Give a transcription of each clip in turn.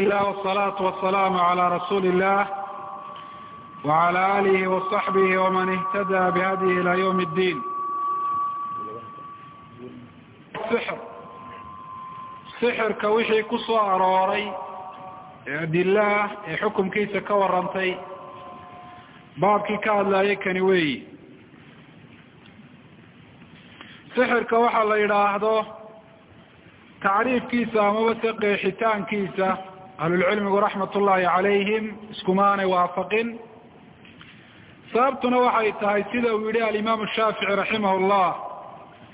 lah wsalaatu wasalaamu calaa rasuuli illah wacala alihi wasaxbihi waman ihtada bihadihi ila ywm اddiin sixr sixirka wixii ku soo arooray ee adilaah ee xukumkiisa ka warantay baabkii ka hadlayay kani weeyi sixirka waxaa la yidhaahdo tacriifkiisa amaba se qeexitaankiisa ahlulcilmigu raxmat ullahi calayhim iskumaanay waafaqin. Sababtuna waxay tahay sida uu yihi alimaamu shaafici raximah llah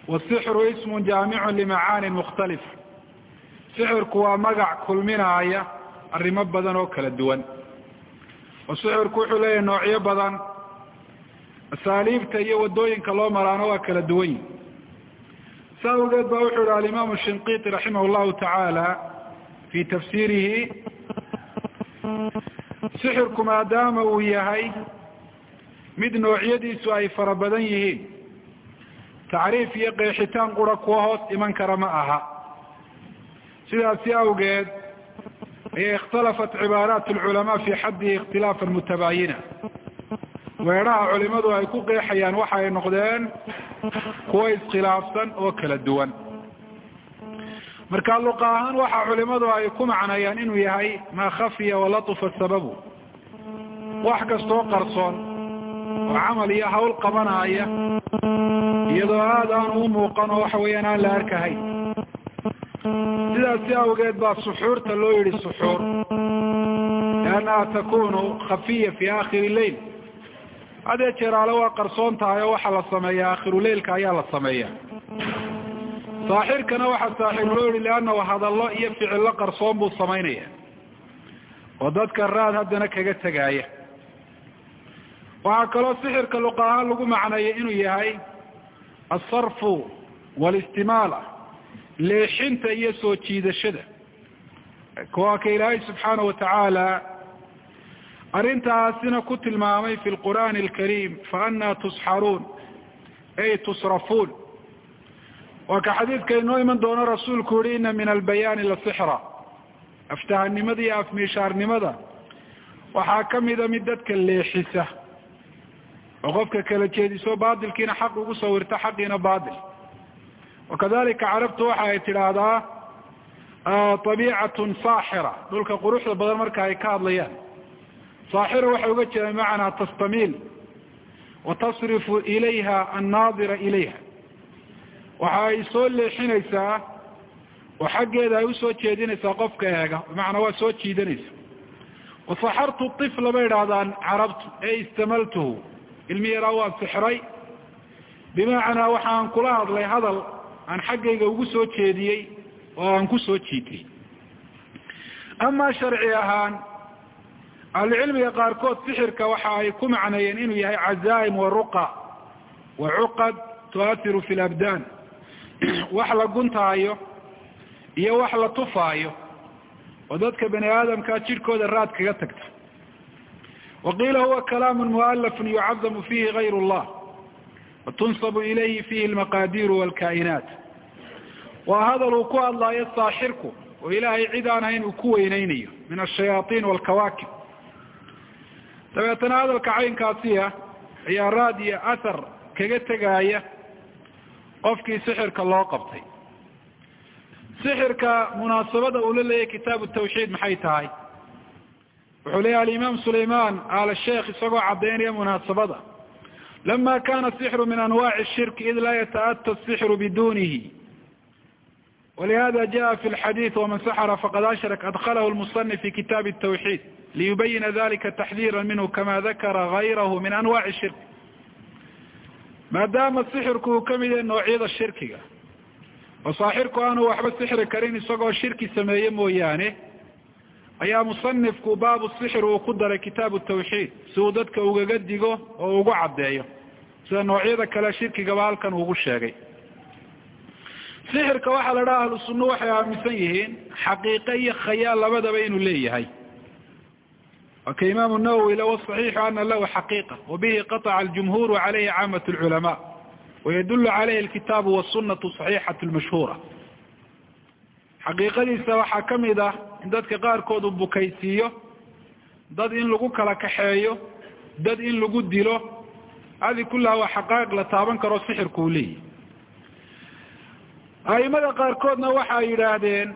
wasixru ismun jaamicun limacaanin mukhtalif. Sixirku waa magac kulminaaya arrimo badan oo kala duwan. Oo sixirku wuxuu leeyahay noocyo badan. Asaaliibta iyo waddooyinka loo maraana waa kala duwan. Yihi sa awgeed ba wuxuu yihi alimaamu shinqiti raximah llahu tacaala fi tafsiirihi sixirku maadaama uu yahay mid noocyadiisu ay fara badan yihiin tacriif iyo qeexitaan qura kuwa hoos iman kara ma aha sidaasi awgeed ayay ikhtalafat cibaaraat alculamaa fi xaddihi ikhtilaafan mutabaayina weedhaha culimadu ay ku qeexayaan waxa ay noqdeen kuwa iskhilaafsan oo kala duwan marka luqa ahaan waxa culimadu ay ku macnayaan inuu yahay maa khafiya walatufa sababu. Wax kastoo qarsoon oo camal iyo hawl qabanaya iyadoo aada aan u muuqan oo waxa weeyaan aan la arkahayn sidaasi awgeed baa suxuurta loo yihi suxuur liannaha takunu khafiya fi akhiri leil hadee jeeraale waa qarsoon tahay oo waxaa la sameeya akhiru leilka ayaa la sameeya saaxirkana waxaa saaxir loo yihi liannahu hadallo iyo ficillo qarsoon buu samaynaya oo dadka raad haddana kaga tegaaya waxaa kaloo sixirka luqa ahaan lagu macneeya inuu yahay asarfu walistimaala leexinta iyo soo jiidashada. Waa ka ilaahay subxaana watacaala arrintaasina ku tilmaamay fi lqur'aani alkariim faanaa tusxaruun ay tusrafuun waa ka xadiidka inoo iman doono rasuulku yihi ina min albayaani la sixra. Aftahanimada iyo afmiishaarnimada waxaa kamida mid dadka leexisa oo qofka kala jeediso baatilkiina xaq ugu sawirta xaqiina baatil wakadalika carabtu waxa ay tidhaahdaa abiicatun saaxira. Dhulka quruxda badan marka ay ka hadlayaan. Saaxira waxay uga jeedaan bimacnaa tastamiil wa tasrifu ilayha annaadira ilayha waxa ay soo leexinaysaa oo xaggeeda ay u soo jeedinaysaa qofka eega. Bimacnaa waa soo jiidanaysa. Wasaxartu ifla bay idhahdaan carabtu ee istamaltuhu ilmi yaraa waan sixray. Bimacnaa waxaan kula hadlay hadal aan xaggayga ugu soo jeediyey oo aan ku soo jiitay amaa sharci ahaan ahlucilmiga qaarkood sixirka waxa ay ku macneeyeen inuu yahay cazaa'im wa ruqa wa cuqad tu'asiru fi labdaan wax la guntaayo iyo wax la tufaayo oo dadka bani aadamkaa jidhkooda raad kaga tagta. Waqiila huwa kalaamu mualafun yucadamu fihi gayr اllah watunsabu ilayhi fihi almaqadiru walkaa'inaat. Waa hadal uu ku hadlaayo saaxirku oo ilaahay cid aan ahayn uu ku weyneynayo min ashayaaطin walkawaakib. Dabeetana hadalka caynkaasiya ayaa raad iyo athar kaga tegaaya qofkii sixirka loo qabtay. Sixirka munaasabada uu la leeyahy kitaabu tawxiid maxay tahay? Wuxuu leeyahy alimaam sulayman aala sheekh isagoo caddaynaya munaasabada. Lama kana sixru min anwaci shirki id laa yataata sixru bidunihi walihada jaءa fi lxadiid waman saxra faqad ashrak adklahu lmusanif fi kitaabi tawxiid. Liyubayina dalika taxdiira minhu kama dakara gayrah min anwaci shirk maadaama sixirku uu ka mid yahay noocyada shirkiga. Oo saaxirku aanu waxba sixri karin isagoo shirki sameeye mooyaane ayaa musanifku baabu sixir uu ku daray kitaabu tawxiid si uu dadka ugaga digo oo ugu caddeeyo. Sida noocyada kale shirkigaba halkan uugu sheegay. Sixirka waxaa la dhaha ahlu sunna waxay aaminsan yihiin xaqiiqe iyo khayaal labadaba inuu leeyahay waka imaamu nawowi le waصaxiixu ana lahu xaqiiqa wabihi qaطca aljumhuru calayhi caamat اlculamaa wayadulu calayhi alkitaabu wاsunatu صaxiixat lmashhuura xaqiiqadiisa waxaa ka mid ah in dadka qaarkood uu bukaysiiyo dad in lagu kala kaxeeyo dad in lagu dilo hadi kullaha waa xaqaa'iq la taaban karo sixirku uu leeyahy a'imada qaarkoodna waxay yidhaahdeen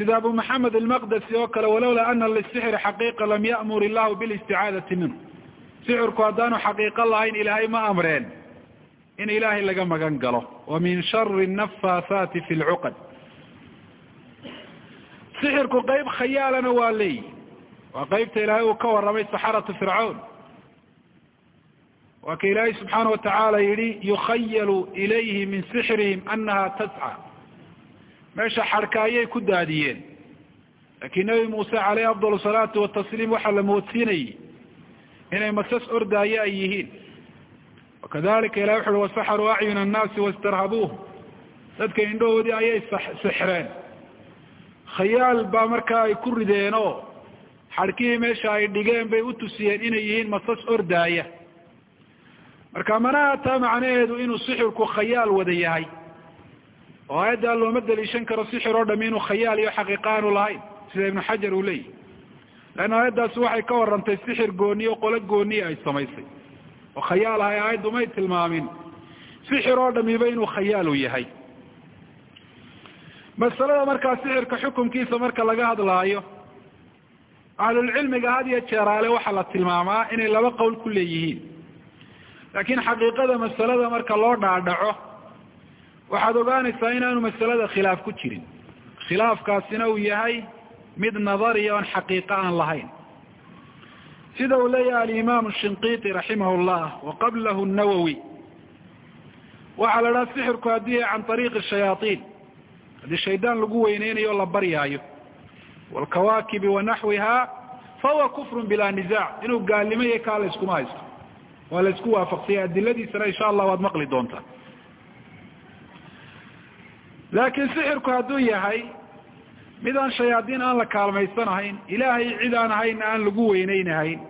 sida abu maxamed almaqdasi oo kale walowlaa ana lisixri xaqiiqa lam ya'mur illahu bilisticaadati minhu. Sixirku haddaanu xaqiiqo lahayn ilaahay ma amreen in ilaahay laga magan galo. Wa min shari nafaathaati fi lcuqad sixirku qeyb khayaalana waa leeyihi waa qeybta ilaahay uu ka warramay saxaratu fircawn waa ka ilaahay subxaana watacaala yihi yukhayalu ilayhi min sixrihim anaha tasca meesha xarka ayay ku daadiyeen. Laakiin nebi muuse caleyhi afdal salaatu watasliim waxaa la moodsiinayey inay masas ordaayo ay yihiin. Wakadalika ilahi wuxu uhi wasaxaruu acyuna annaasi wastarhabuuh. Dadka indhahoodii ayay sixreen khayaal baa markaa ay ku rideen oo xadhkihii meesha ay dhigeen bay u tusiyeen inay yihiin masas ordaaya. Marka manaha taa macnaheedu inuu sixirku khayaal wada yahay oo aayaddaa looma daliishan karo sixir oo dham inuu khayaal iyo xaqiiqa aanu lahayn sida ibnu xajar uu leeyahy leanna aayaddaasi waxay ka warrantay sixir gooni o qolo gooniya ay samaysay. Oo khayaal ahay aayaddu may tilmaamin. Sixir oo dhamiba inuu khayaalu yahay. Masalada markaa sixirka xukunkiisa marka laga hadlaayo ahlulcilmiga had iyo jeeraale waxaa la tilmaamaa inay laba qowl ku leeyihiin. Laakiin xaqiiqada masalada marka loo dhaadhaco waxaad ogaanaysaa inaanu masalada khilaaf ku jirin. Khilaafkaasina uu yahay mid nadariya oon xaqiiqo aan lahayn. Sida uu leeyahay alimaam shinqiti raximah llah wa qablahu nawowi waxaa la dhaha sixirku haddii can ariiqi shayaaiin haddii shaydaan lagu weyneynayo la baryaayo. Wlkawaakibi wanaxwiha fahuwa kufru bila nizac inuu gaalnimo yahay kaa la haysto waa la isku waafaqsanya adiladiisana insha allah waad maqli doontaa laakiin sixirku hadduu yahay mid aan shayaadiin aan la kaalmaysanahayn ilaahay cid aan ahayn aan lagu weyneynahayn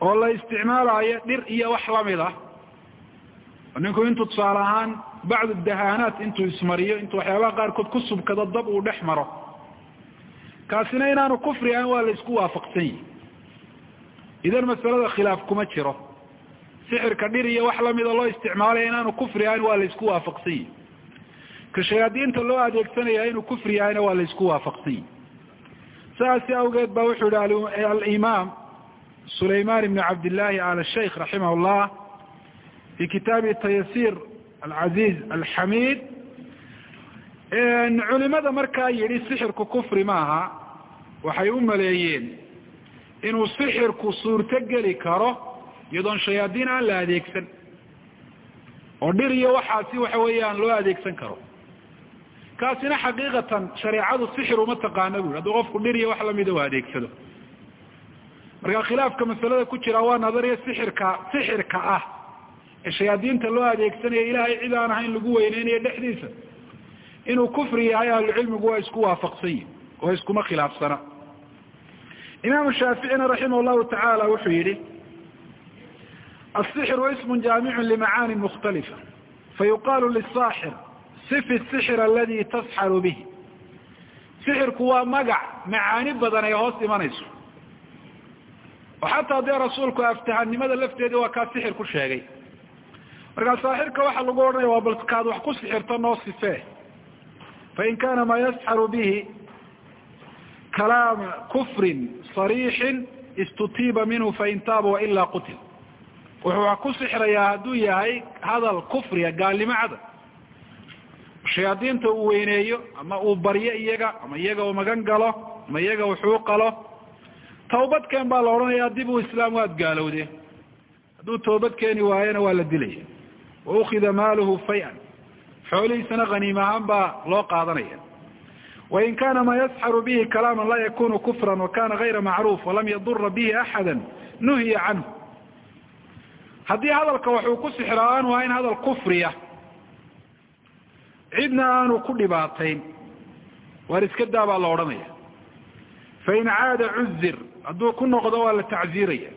oo la isticmaalayo dhir iyo wax la mid ah ninku intuu tusaale ahaan bacdu dahaanaat intuu ismariyo intuu waxyaabaha qaarkood ku subkado dab uu dhex maro kaasina inaanu kufri ahayn waa la isku waafaqsan yihi idan masalada khilaaf kuma jiro. Sixirka dhir iyo wax lamida loo isticmaalaya inaanu kufri ahayn waa la isku waafaqsan yihi ka loo adeegsanaya inuu kufri yahayna waa la isku waafaqsan yihi saasi awgeed ba wuxuu yihi alimaam sulayman ibn cabdillahi al shaykh raximah llah fi kitaabi tayasir alcaziz alxamid culimada markaa yidhi sixirku kufri maaha waxay u maleeyeen inuu sixirku suurto geli karo iyadoon shayaadiin aan la adeegsan. Oo dhir iyo waxaasi waxa weeyaan loo adeegsan karo kaasina xaqiiqatan shareecadu sixir uma taqaana bui hadduu qofku dhir iyo wax lamida u adeegsado. Marka khilaafka masalada ku jira waa nadariya sixirka sixirka ah ee shayaadiinta loo adeegsanaya ilaahay cid aan ahayn lagu weyneynayo dhexdiisa. Inuu kufri yahay ahlucilmigu waa isku waafaqsan yihi oo iskuma khilaafsana. Imaamu shaaficina raximah llahu tacaala wuxuu yihi asixru ismu jaamicu limacaani mukhtalifa fayuqaalu lisaaxir sifi sixir aladi tasxaru bihi sixirku waa magac macaani badan ay hoos imanayso oo xataa dee rasuulku aftahanimada lafteedii waa kaa sixir ku sheegay markaa saaxirka waxaa lagu odhanaya waa bal kaad wax ku sixirto noo sifee fain kana ma yasxaru bihi kalaama kufrin صariixin istutiiba minhu fain taaba wailaa qutil wuxuu wax ku sixrayaa hadduu yahay hadal kufriga gaalnimo cada shayaadiinta uu weyneeyo ama uu baryo iyaga ama iyaga uu magan galo ama iyaga wuxuu qalo tawbadkeen baa la odhanaya dib u islaam waad gaalowde hadduu toobad keeni waayona waa la dilaya. Wa ukida maaluhu fay-an. Xoolihiisana haniim ahaan baa loo qaadanaya. Wain kana ma yasxaru bihi kalaama laa yakunu kufra wakana gayra macruuf walam yadura bihi axada nuhiya canhu. Haddii hadalka waxuu ku sixraa aanu ahayn hadal kufriya cidna aanu ku dhibaatayn waar iska daa baa la odhanaya. Fain caada cuzir hadduu ku noqdo waa la tacziiraya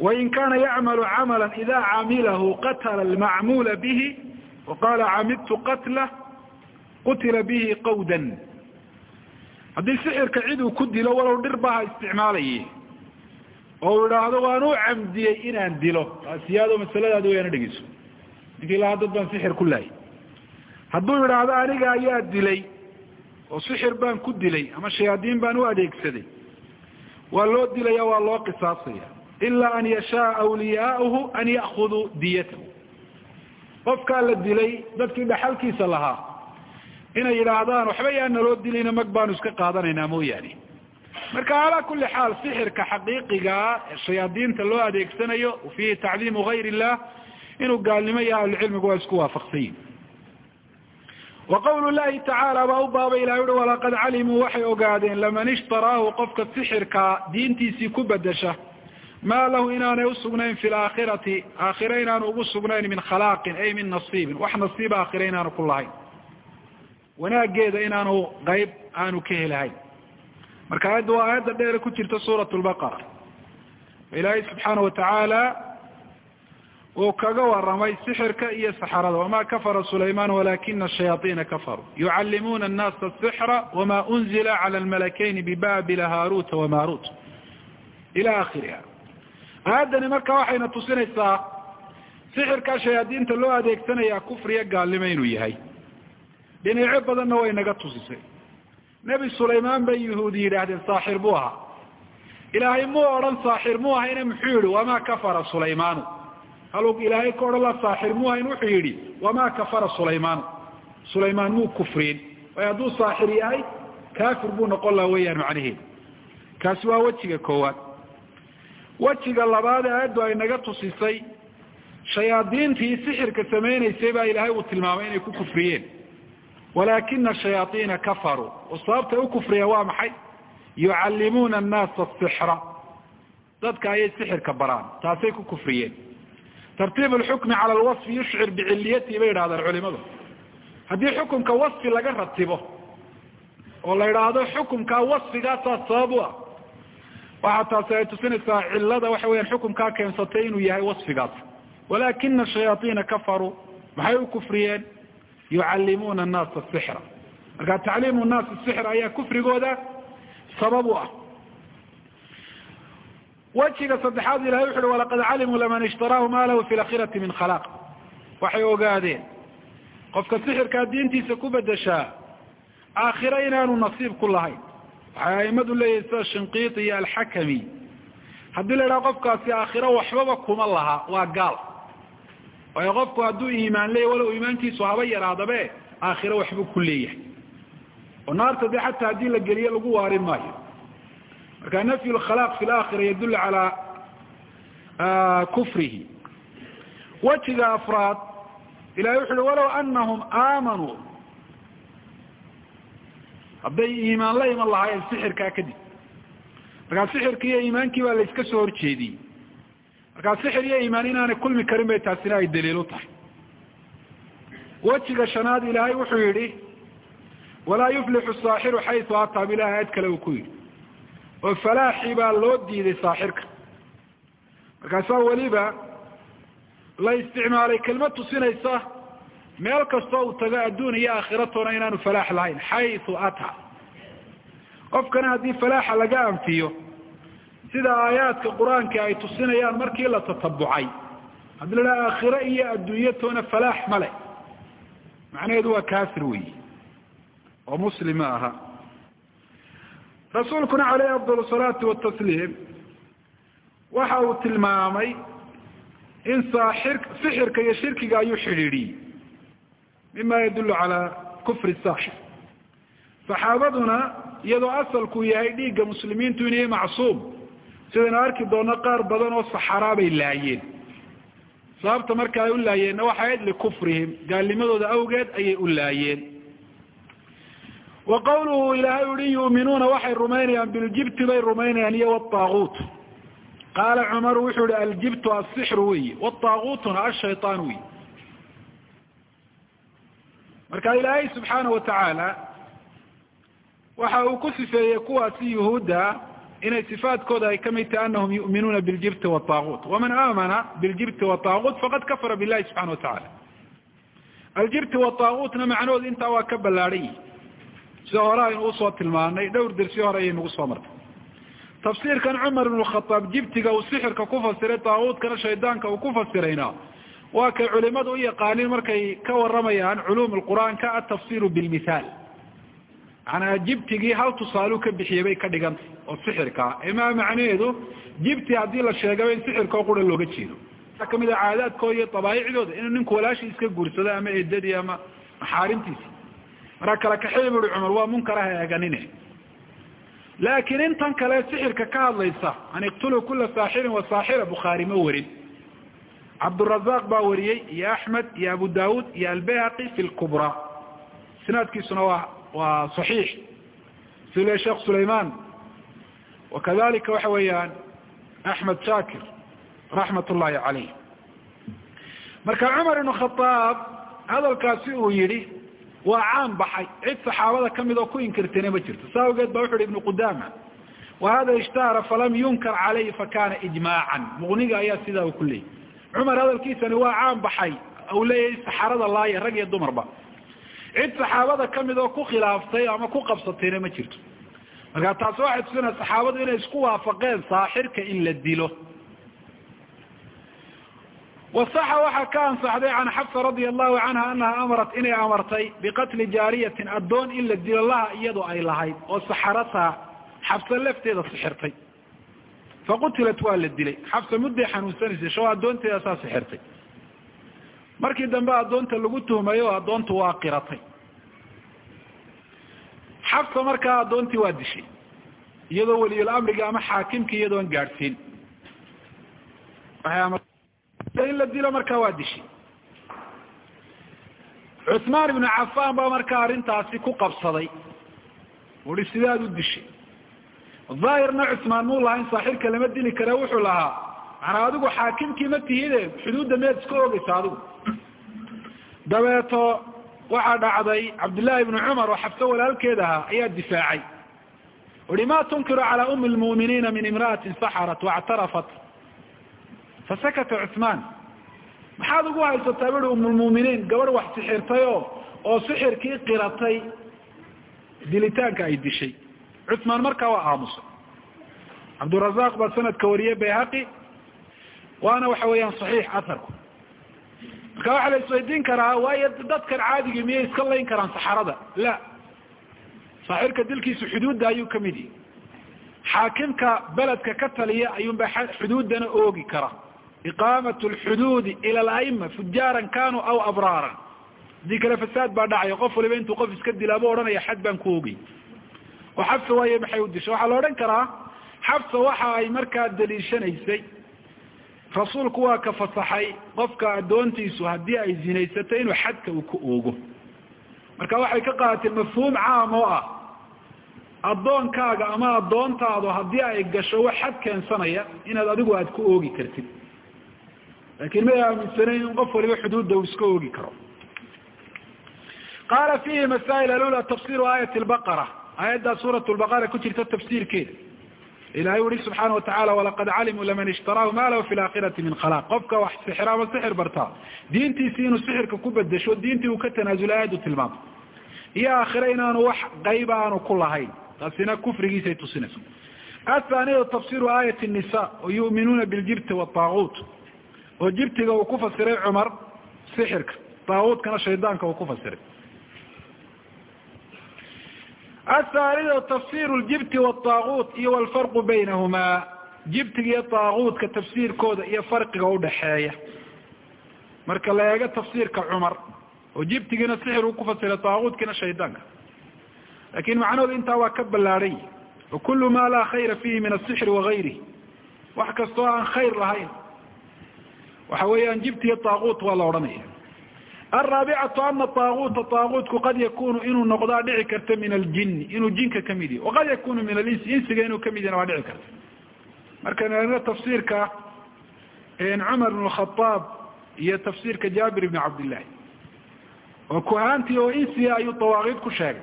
wain kana yacmalu camala ida camilahu qatla almacmula bihi waqala camidtu qatlah qutila bihi qawdan. Haddii sixirka cid uu ku dilo walow dhir ba ha oo uu idhaahdo waan u camdiyey inaan dilo. Taasiyaado masaladaadi wayana dhegeyso ninkii lahaa dad baan sixir ku laayay hadduu idhaahdo aniga ayaa dilay oo sixir baan ku dilay ama shayaadiin baan u adeegsaday waa loo dilaya waa loo qisaasaya. Ilaa an yashaaa awliyaauhu an ya'khuduu diyatahu. Qofkaa la dilay dadkii dhaxalkiisa lahaa inay yidhaahdaan waxba yaa naloo dilayna mag baanu iska qaadanaynaa mooyaane. Marka calaa kuli xaal sixirka xaqiiqigaa ee shayaadiinta loo adeegsanayo fiihi tacdiimu gayr illah inuu gaalnimo yaha ahlucilmigu waa isku waafaqsanyihin wa qawlu llahi tacaala baa u baaba ilahi uhi walaqad calimuu waxay ogaadeen laman ishtaraahu qofka sixirka diintiisii ku bedesha. Maa lahu inaanay usugnayn fi laakhirati aakhire inaanu ugu sugnayn min khalaaqin ay min nasiibin. Wax nasiib aakhire inaanu ku lahayn. Wanaageeda inaanu qayb aanu ka helahayn marka aayadda waa aayadda dheere ku jirta suurat lbaqara ilaahay subxaana watacaala uu kaga waramay sixirka iyo saxarada. Wama kafara sulayman walakina shayaaiina kafaruu yucallimuuna annaasa asixra wama unzila cala almalakayni bibabila haruta wamarut ila akhiriha aayaddani marka waxayna tusinaysaa sixirkaa shayaadiinta loo adeegsanaya kufriya gaalnimo inuu yahay. Dhinacyo badanna way naga tusisay. Nebi sulaymaan bay yuhuudi yidhaahdeen saaxir buu ahaa. Ilaahay muu odhan saaxir muu ahayne muxuu yihi wamaa kafara sulaymaanu haluu ilaahay ka odhan la saaxir muu ahayn wuxuu yidhi wamaa kafara sulaymaanu sulaymaan muu kufriin? Waayo hadduu saaxir yahay kaafir buu noqon laha weyaan macnaheedu kaasi waa wejiga koowaad. Wejiga labaad ee aayaddu ay naga tusisay shayaadiintii sixirka samaynaysay baa ilaahay uu tilmaamay inay ku kufriyeen. Walakina shayaaiina kafaruu oo sababtay u kufriyeen waa maxay? Yucallimuuna annaasa asixra dadka ayay sixirka baraan taasay ku kufriyeen tartiib alxukmi cala alwasfi yushcir biciliyatihi bay yidhahdaan culimadu. Haddii xukumka wasfi laga ratibo oo la yidhaahdo xukumkaa wasfigaasaa sabab u ah. Waxa taasi ay tusinaysaa cilada waxa weyaan xukumkaa keensatay inuu yahay wasfigaas. Walakina shayaaiina kafaruu maxay u kufriyeen? Yucallimuuna annaasa asixra marka tacliimu nnaasi sixr ayaa kufrigooda sabab u ah wejiga saddexaad ilahay wuxu uhi walaqad calimuu laman ishtaraahu ma lahu fi lakhirati min khalaaq waxay ogaadeen qofka sixirkaa diintiisa ku bedeshaa aakhiro inaanu nasiib ku lahayn. Waxay aimadu leeyihiin sida shinqiiti iyo alxakami haddii la idhaha qofkaasi aakhiro waxbaba kuma laha waa gaal. Waayo qofku hadduu iimaan leeyahy walow iimaankiisu haba yaraadabe aakhiro waxbuu ku leeyahay. Oo naarta dee xataa haddii la geliyo lagu waarin maayo marka nafyu lkhalaaq fi laakhira yadullu calaa kufrihi. Wejiga afraad ilahay wuxu uhi walow anahum aamanuu hadday iimaan la iman lahaayeen sixirkaa kadib markaa sixirki iyo iimaankii baa la iska soo horjeediyey markaa sixir iyo iimaan inaanay kulmi karin bay taasina ay daliil u tahay. Wejiga shanaad ilaahay wuxuu yidhi walaa yuflixu saaxiru xaysu ataa bilahi aayad kale uu ku yidhi oo falaaxi baa loo diiday saaxirka. Markaasaa weliba la isticmaalay kelmad tusinaysa meel kastoo uu tago adduun iyo aakhiratoona inaanu falaax lahayn xaysu ataa qofkana haddii falaaxa laga anfiyo sida aayaadka qur'aanka ay tusinayaan markii la tatabucay haddii la dhaha aakhiro iyo adduunyo toona falaax ma leh. Macnaheedu waa kaafir weyi oo muslim ma aha rasuulkuna caleyhi afdal salaatu watasliim waxa uu tilmaamay in saaxir sixirka iyo shirkiga ayuu xidhiidhiyey mima yadullu calaa kufri saaxir. Saxaabaduna iyadoo asalku yahay dhiigga muslimiintu inay macsuum sidaynu arki doonno qaar badan oo saxaraa bay laayeen. Sababta marka ay u laayeenna waxay ayd likufrihim gaalnimadooda awgeed ayay u laayeen wa qawluhu ilaahay uhi yu'minuuna waxay rumaynayaan biljibti bay rumaynayaan iyo wtaaguut qaala cumaru wuxuu ihi aljibtu asixru weyi wtaaguutuna ashayaan weyi marka ilaahay subxaana watacaala waxa uu ku sifeeyey kuwaasi yuhuudda inay sifaadkooda ay ka mid tahay anahum yu'minuuna biljibti wtaaguut waman aamana biljibti wtaaguut faqad kafara billahi subxana watacala aljibti wataaguutna macnahoodu intaa waa ka ballaadhan yihi sida hore aynu u soo tilmaanay dhowr dersi hore ayay nagu soo martay. Tafsiirkan cumar ibn khataab jibtiga uu sixirka ku fasiray taaguutkana shaydaanka uu ku fasirayna waa kay culimadu u yaqaanin markay ka waramayaan culuum lqur'aanka atafsiru bilmithaal manaa jibtigii hal tusaaluu ka bixiyey bay ka dhigantay oo sixirkaa imaa macnaheedu jibti haddii la sheegaba in sixirkao qura looga jeedo. Kamid a caadaadkooda iyo dabaaicdooda inuu ninku walaashii iska guursado ama edadii ama maxaarimtiisi markaa kala kaxey bui cumar waa munkaraha eeganine. Laakiin intan kale sixirka ka hadlaysa an iqtuluu kula saaxirin wa saaxira bukhaari ma warin. Cabdurazaq baa wariyey iyo axmed iyo abu daawud iyo albayhaqi fi lkubra isnaadkiisuna waa waa صaxiix sile sheekh sulayman wakadalika waxa weeyaan axmed shakir raxmat ullahi calayh marka cumar ibn khadaab hadalkaasi uu yihi waa caan baxay. Cid saxaabada ka mid oo ku inkirtayna ma jirto. Saa awgeed ba wuxu uhi ibnu qudama wahada ishtahara falam yunkar calayhi fakana ijmaacan muqniga ayaa sidaa u ku leeyay. Cumar hadalkiisani waa caan baxay. U leeyahay saxarada laaya rag iyo dumarba. Cid saxaabada ka mid oo ku khilaaftay ama ku qabsatayna ma jirto. Marka taasi waxay tusinaa saxaabadu inay isku waafaqeen saaxirka in la dilo wasaxa waxaa ka ansaxday can xabsa radia allahu canha anaha amarat inay amartay biqatli jaariyatin addoon in la dilo laha iyadoo ay lahayd oo saxarataa xabsa lafteeda sixirtay. Faqutilat waa la dilay. Xabsa mudday xanuunsanaysay shoo addoonteeda saa sixirtay. Markii dambe addoonta lagu tuhmay oo addoontu waa qiratay. Xabsa markaa addoontii waa dishay iyadoo weliyul amriga ama xaakimkii iyadoon gaadhsiin in la dilo markaa waa dishay cuثmaan ibnu cafaan baa markaa arrintaasi ku qabsaday. Ui sidaad u dishay daahirna cuثmaan muu lahayn saaxirka lama dili kare wuxuu lahaa manaa adigu xaakimkii ma tihide xuduudda miyaad iska ogeysa adigu. Dabeeto waxaa dhacday cabdillaahi ibnu cumar oo xabse walaalkeed ahaa ayaa difaacay. Uhi ma tunkiru calaa umi lmu'miniina min imra'atin saxarat wactarafat fasakata cusmaan maxaad ugu haysataa bui umulmuuminiin gabadh wax sixirtayoo oo sixirkii qiratay dilitaanka ay dishay cusmaan markaa waa aamusa cabdurazaaq baa sanadka wariyey bayhaqi waana waxa weeyaan saxiix aharku marka waxaa la isweydiin karaa waayo dadkan caadigii miyay iska layn karaan saxarada la saxirka dilkiisu xuduudda ayuu ka mid yihi xaakimka beledka ka taliya ayuunbaa xuduuddana oogi kara iqaamat lxuduudi ila alaima fujaaran kanuu aw abraaran haddii kale fasaad baa dhacaya qof waliba intuu qof iska dilaabo odhanaya xad baan ku ogey oo xabsa waaye maxay u dishay waxaa la odhan karaa xabsa waxa ay markaa daliishanaysay rasuulku waa ka fasaxay qofka addoontiisu haddii ay zinaysato inuu xadka uu ku oogo marka waxay ka qaadatay mafhuum caam oo ah addoonkaaga ama addoontaadu haddii ay gasho wax xad keensanaya inaad adigu aada ku oogi kartid laakiin may aaminsanayn in qof waliba xuduudda uu iska oogi karo qaala fihi masaa'il alula tafsiru aayat lbaqara aayaddaa suurat lbaqara ku jirta tafsiirkeeda ilahay uri subxaana watacala walaqad calimuu laman ishtaraahu ma lahu fi laakhirati min khalaaq qofka wax sixira ama sixir bartaa diintiisii inuu sixirka ku bedesho diintii uu ka tanaasula aayaddu tilmaamto iyo aakhire inaanu wax qayba aanu ku lahayn taasina kufrigiisay tusinayso athaaniya tafsiru aayat nisa yu'minuuna biljibti waaaguut oo jibtiga uu ku fasiray cumar sixirka taaguutkana shaydaanka uu ku fasiray. Athaaliya tafsiru ljibti waaaguut iyo walfarqu baynahumaa jibtiga iyo taaguutka tafsiirkooda iyo farqiga udhaxeeya marka la eego tafsiirka cumar oo jibtigiina sixir uu ku fasiray taaguutkina shaydaanka. Lakin macnahoodu intaa waa ka ballaadhay wa kulu ma laa khayra fihi min asixri wagayrihi wax kastoo aan khayr lahayn waxa weeyaan jibtiyo taaguut waa la odhanaya. Alraabicatu ana taaguuta taaguutku qad yakunu inuu noqdaa dhici karta min aljini inuu jinka ka mid yahi waqad yakunu min alinsi insiga inuu ka mid yahna waa dhici karta. Markaan eegno tafsiirka cumar bn khaaab iyo tafsiirka jaabir ibn cabdillahi oo kuhaantii oo insiga ayuu dawaaqiid ku sheegay.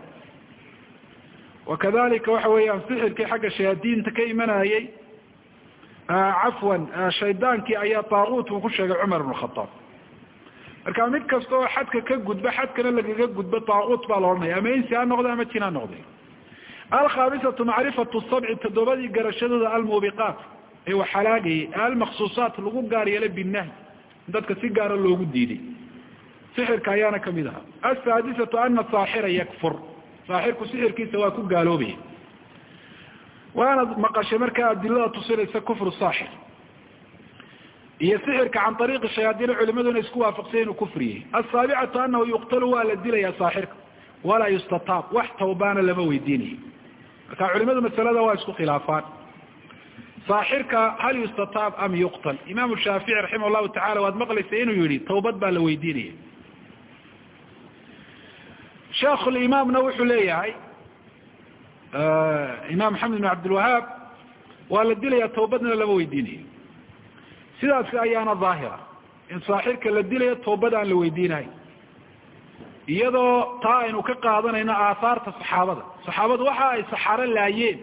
Wakadalika waxa weeyaan sixirkii xagga shayaadiinta ka imanayey cafwan shaydaankii ayaa taaguut uu ku sheegay cumar bn khaaab marka mid kasta oo xadka ka gudba xadkana lagaga gudbo taaquut baa la odhanaya. Ama insi ha noqde ama jin ha noqde alkhaamisatu macrifatu sabci toddobadii garashadooda almuubiqaat ee waxalaagayay almaksuusaat lagu gaar yeelay binnahy dadka si gaara loogu diiday. Sixirka ayaana ka mid ahaa. Asaadisatu ana saaxira yakfur. Saaxirku sixirkiisa waa ku gaaloobaya waana maqashay markaa adilada tusinaysa kufru saaxir. Iyo sixirka can ariiqi shayaadiin culimaduna isku waafaqsay inuu kufriyey asaabicatu anahu yuqtalu waa la dilaya saaxirka. Walaa yustataab wax tawbaana lama weydiinayo. Marka culimadu masalada waa isku khilaafaan. Saaxirka hal yustataab am yuqtal. Imaamu shaafici raximah llahu tacala waad maqlaysa inuu yihi tawbad baa la weydiinaya. Sheekhulimaamna wuxuu imaam maxamed bin cabdilwahaab waa la dilaya tawbadna lama weydiinayo sidaas ayaana daahira in saaxirka la dilayo tawbad aan la weydiinahay iyadoo taa aynu ka qaadanayno aathaarta saxaabada saxaabadu waxa ay saxaro laayeen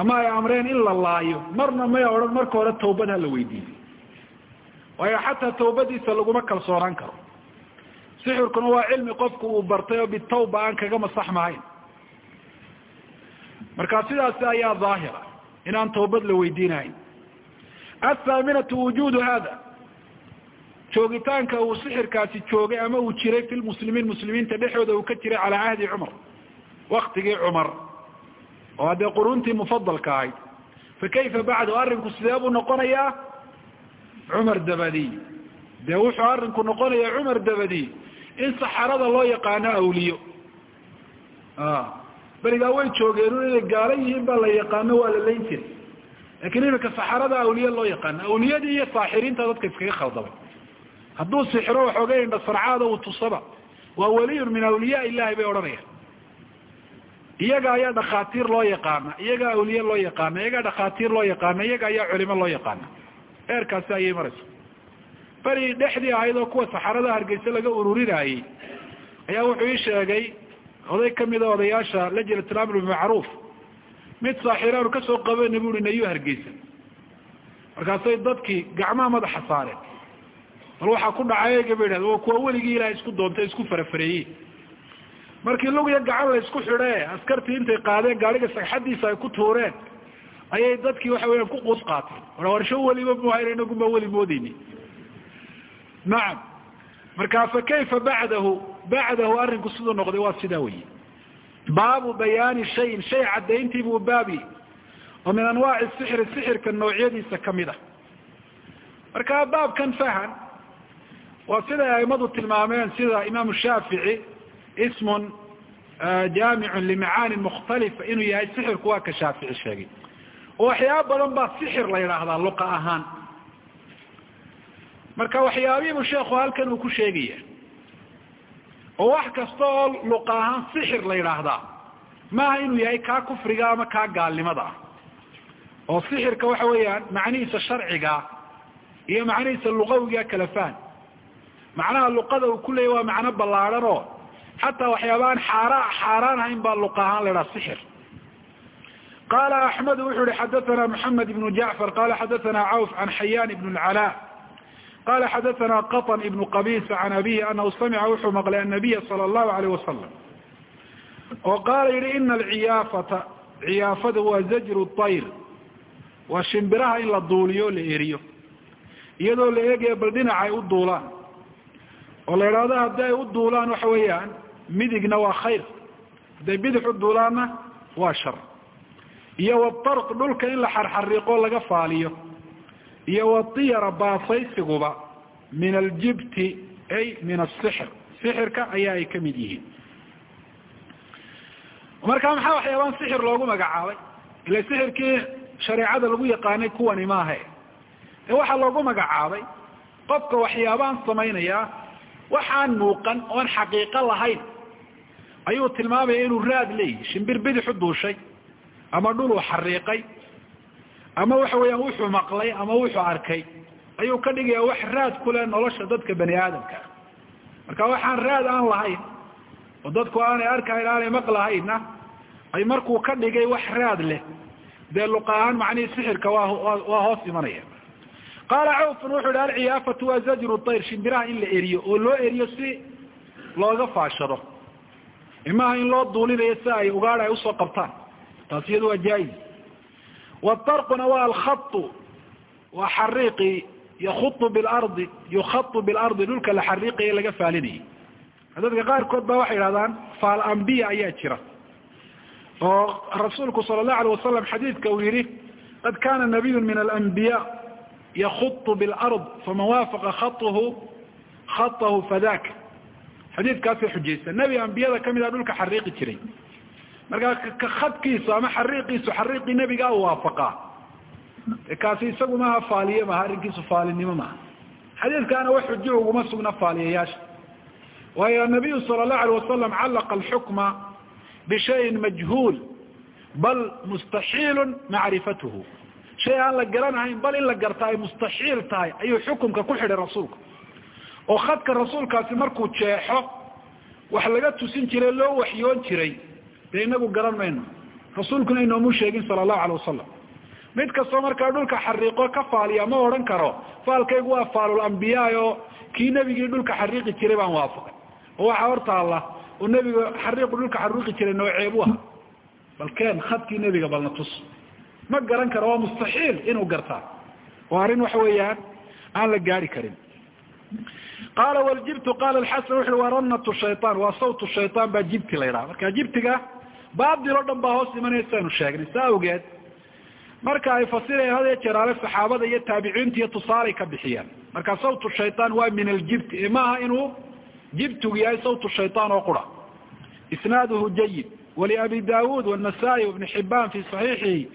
ama ay amreen in la laayo marna may odhan marka hore tawbad ha la weydiiyo waayo xataa tawbadiisa laguma kalsoonaan karo sixirkuna waa cilmi qofku uu bartay oo bitawba aan kaga masax mahayn marka sidaasi ayaa daahira inaan tawbad la weydiinahayn athaaminatu wujudu hada joogitaanka uu sixirkaasi joogay ama uu jiray fi lmuslimiin muslimiinta dhexooda uu ka jiray calaa cahdi cumar waktigii cumar. Oo haddee quruntii mufadalka ahayd. Fa kayfa bacdu? Arrinku sidee buu noqonayaa? Cumar dabadi. Dee wuxuu arrinku noqonayaa cumar dabadi. In saxarada loo yaqaano awliyo berigaa way joogeen inay gaala yihiin baa la yaqaano waa la layn jiray. Lakin imika saxarada awliye loo yaqaano awliyadii iyo saaxiriinta dadka iskaga khaldamay hadduu sixiro waxoogay indha sarcaada uu tusaba waa waliyun min awliyaa ilahi bay odhanayaan. Iyaga ayaa dhakhaatiir loo yaqaana iyagaa awliye loo yaqaana iyagaa dhakhaatiir loo yaqaana iyaga ayaa culimo loo yaqaana. Eerkaasi ayay maraysa beri dhexdii ahayd oo kuwa saxarada hargeysa laga ururinaayey ayaa wuxuu ii sheegay oday kamida odayaasha lajnat lamr bimacruuf mid saaxiraanu ka soo qabana bu i nayu hargeysa. Markaasay dadkii gacmaha madaxa saareen bal waxaa ku dhacay ba waa kuwa weligii ilahay isku doontay isku farafareeyey. Markii lugiya gacan la isku xidhe askartii intay qaadeen gaariga sagxadiisa ay ku tuureen ayay dadkii waxa weyaan ku quus qaateen. Warsho weliba muhayna inaguma weli moodeyni nacam marka fa kayfa bacdahu bacdahu arrinku siduu noqday waa sidaa weyi baabu bayaani shayin shay caddayntii buu baabi. Oo min anwaaci sixri sixirka noocyadiisa ka mid ah marka baabkan fahan waa siday aimadu tilmaameen sida imaamu shaafici ismun jaamicun limacaani mukhtalifa inuu yahay sixirku waa ka shaafici sheegay. Oo waxyaaba badan baa sixir la yidhaahdaa luqa ahaan. Marka waxyaabihiibu sheekhu halkan uu ku sheegaya oo wax kasta oo luqa ahaan sixir la yidhaahdaa. Maaha inuu yahay kaa kufriga ama kaa gaalnimada ah. Oo sixirka waxa weeyaan macnihiisa sharcigaa iyo macnihiisa luqawigaa kala fahan macnaha luqada uu ku leeyay waa macno ballaadhan oo xataa waxyaabaan xaara xaaraan ahayn baa luqa ahaan la idhaha sixir. Qala axmed wuxuu yihi xadathana moxamed ibnu jacfar qala xadathana cawf can xayaan ibn اlcalaa qala xadathana qaطn ibn qabisa can abihi anahu samica wuxuu maqlay annabiya sala allahu alayh wasalam oo qaala yihi ina alciyaafata ciyaafada waa zajru طayr waa shimbiraha in la duuliyo la eriyo iyadoo la eegaya bal dhinaca ay u duulaan oo la idhaahdo haddii ay u duulaan waxa weeyaan midigna waa khayr hadday bidix u duulaanna waa shar iyo watarq dhulka in la xarxariiqo laga faaliyo iyo watiyara baasaysiguba min aljibti ay min asixr sixirka ayaa ay ka mid yihiin. Marka maxaa waxyaabaan sixir loogu magacaabay? Ila sixirkii shareecada lagu yaqaanay kuwani maahe ee waxaa loogu magacaabay qofka waxyaabaan samaynayaa waxaan muuqan oon xaqiiqo lahayn. Ayuu tilmaamaya inuu raad leeyihi shimbir bidixu duushay ama dhul uu xariiqay ama waxa weeyaan wuxuu maqlay ama wuxuu arkay. Ayuu ka dhigaya wax raad ku leh nolosha dadka bani aadamka. Marka waxaan raad aan lahayn oo dadku aanay arkahayn aanay maqlahaynna ay markuu ka dhigay wax raad leh. Dee luqa ahaan macnihii sixirka waa waa hoos imanaya. Qaala cawfun wuxu ihi alciyaafatu waa zajru tayr shimbiraha in la eriyo oo loo eriyo si looga faashado. Imaha in loo duulinayo si ay ugaadha ay u soo qabtaan. Taas iyadu waa jaa-iz watarquna waa alkhatu waa xariiqi yakutu bilardi yukhatu bilardi dhulka la xariiqaye laga faalinayay dadka qaarkood ba waxay yidhahdaan faal ambiya ayaa jira oo rasuulku sala allahu alay wasalam xadiidka uu yihi qad kana nabiyu min alambiya yakutu bilard faman waafaqa khatuhu khatahu fadaka xadiidkaasay xujaysa nebi ambiyada ka mid a dhulka xariiqi jiray markaa ka khadkiisu ama xariiqiisu xariiqii nebiga u waafaqaa kaasi isagu maaha faaliye maaha arrinkiisu faalinimo maaha xadiidkaana wax xujo uguma sugna faaliyayaasha waayo nabiyu sala allahu alayh wasalam callaqa alxukma bishayin majhuul bal mustaxiilu macrifatuhu. Shay aan la garanahayn bal in la garta ay mustaxiil tahay ayuu xukumka ku xidhay rasuulka. Oo khadka rasuulkaasi markuu jeexo wax laga tusin jiray loo waxyoon jiray dee inagu garan mayno. Rasuulkuna inoomu sheegin sala allahu alay wasalam mid kastoo markaa dhulka xariiqo ka faaliya ma odhan karo faalkaygu waa faalul ambiyaa oo kii nebigii dhulka xariiqi jiray baan waafaqay. Oo waxaa hortaalla oo nebiga xariiqu dhulka xariiqi jiray nooceebu aha. Bal keen khadkii nebiga balna tus. Ma garan karo waa mustaxiil inuu gartaa. Waa arrin waxa weeyaan aan la gaari karin. Qaala waljibtu qaala alxasan wuxu waa ranatu shayaan waa sawtu shayaan baa jibti la ydhaha marka jibtiga baadil o dhan baa hoos imanaysaanu sheegnay. Saa awgeed marka ay fasirayaan had ee jeraale saxaabada iyo taabiciinta iyo tusaalay ka bixiyaan. Marka sawtu shayaan waa min aljibti. Ee maaha inuu jibtigu yahay sawtu shayaan oo qura. Isnaaduhu jayid waliabi daawuud wanasaa-i wabni xibaan fi saxiixihi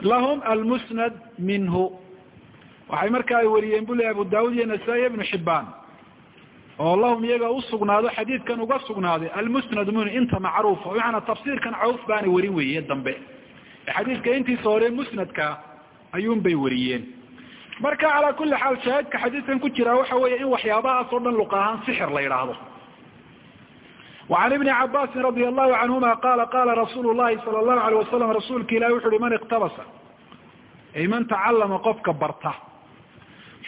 lahum almusnad minhu. Waxay marka ay wariyeen bu le abu daawud iyo nasaa-i ibnu xibaan oo lahum iyaga usugnaado xadiidkan uga sugnaaday almusnad minhu inta macruufa bimacnaa tafsiirkan cawf baana warin weeye dambe xadiidka intiisa hore musnadka ayuun bay wariyeen marka calaa kuli xaal shaahidka xadiidkan ku jira waxa weeye in waxyaabahaas oo dhan luq ahaan sixir la yidhaahdo وعn iبن cabاsi رadي الlahu canهuma qala qala rasuul الlahi salى الlahu عalيه wasalam rasuulka ilahi wuxu uhi man اktabasa ay man tacalama qofka barta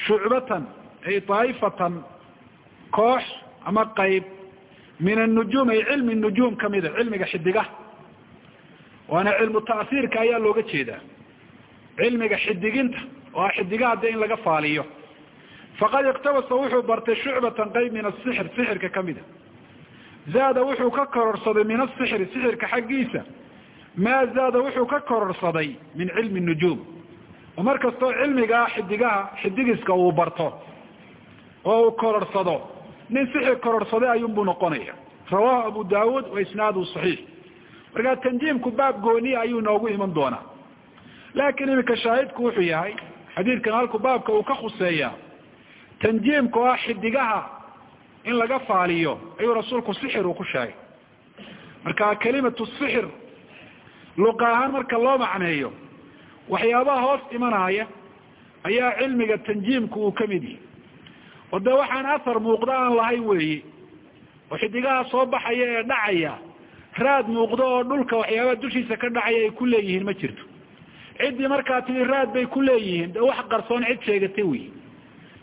shucbatan ay طaa'ifatan koox ama qayb min anujuum ay cilmi nujuum ka mida cilmiga xidigaha waana cilmu taiirka ayaa looga jeedaa. Cilmiga xidiginta oo ah xidigaha in laga faaliyo. Faqad iktabasa wuxuu bartay shucbatan qayb min asixir sixirka kamida zaada wuxuu ka kororsaday min asixri sixirka xaggiisa. Maa zaada wuxuu ka kororsaday min cilmi nujuum oo mar kastoo cilmigaa xidigaha xidigiska uu barto oo uu kororsado nin sixir kororsaday ayuunbuu noqonaya. Rawahu abu daawuud wa isnaaduhu saxiix. Markaa tanjiimku baab gooniya ayuu noogu iman doonaa. Laakiin iminka shaahidku wuxuu yahay xadiidkan halku baabka uu ka khuseeyaa tanjiimka oo ah xidigaha in laga faaliyo ayuu rasuulku sixir uu ku sheegay marka kelimatu sixir luqa ahaan marka loo macneeyo waxyaabaha hoos imanaya ayaa cilmiga tanjiimku uu ka mid yahay oo dee waxaan athar muuqda aan lahayn weeye oo xidigaha soo baxaya ee dhacaya raad muuqdo oo dhulka waxyaabaha dushiisa ka dhacaya ay ku leeyihiin ma jirto. Ciddii markaa tii raad bay ku leeyihiin dee wax qarsoon cid sheegatay wey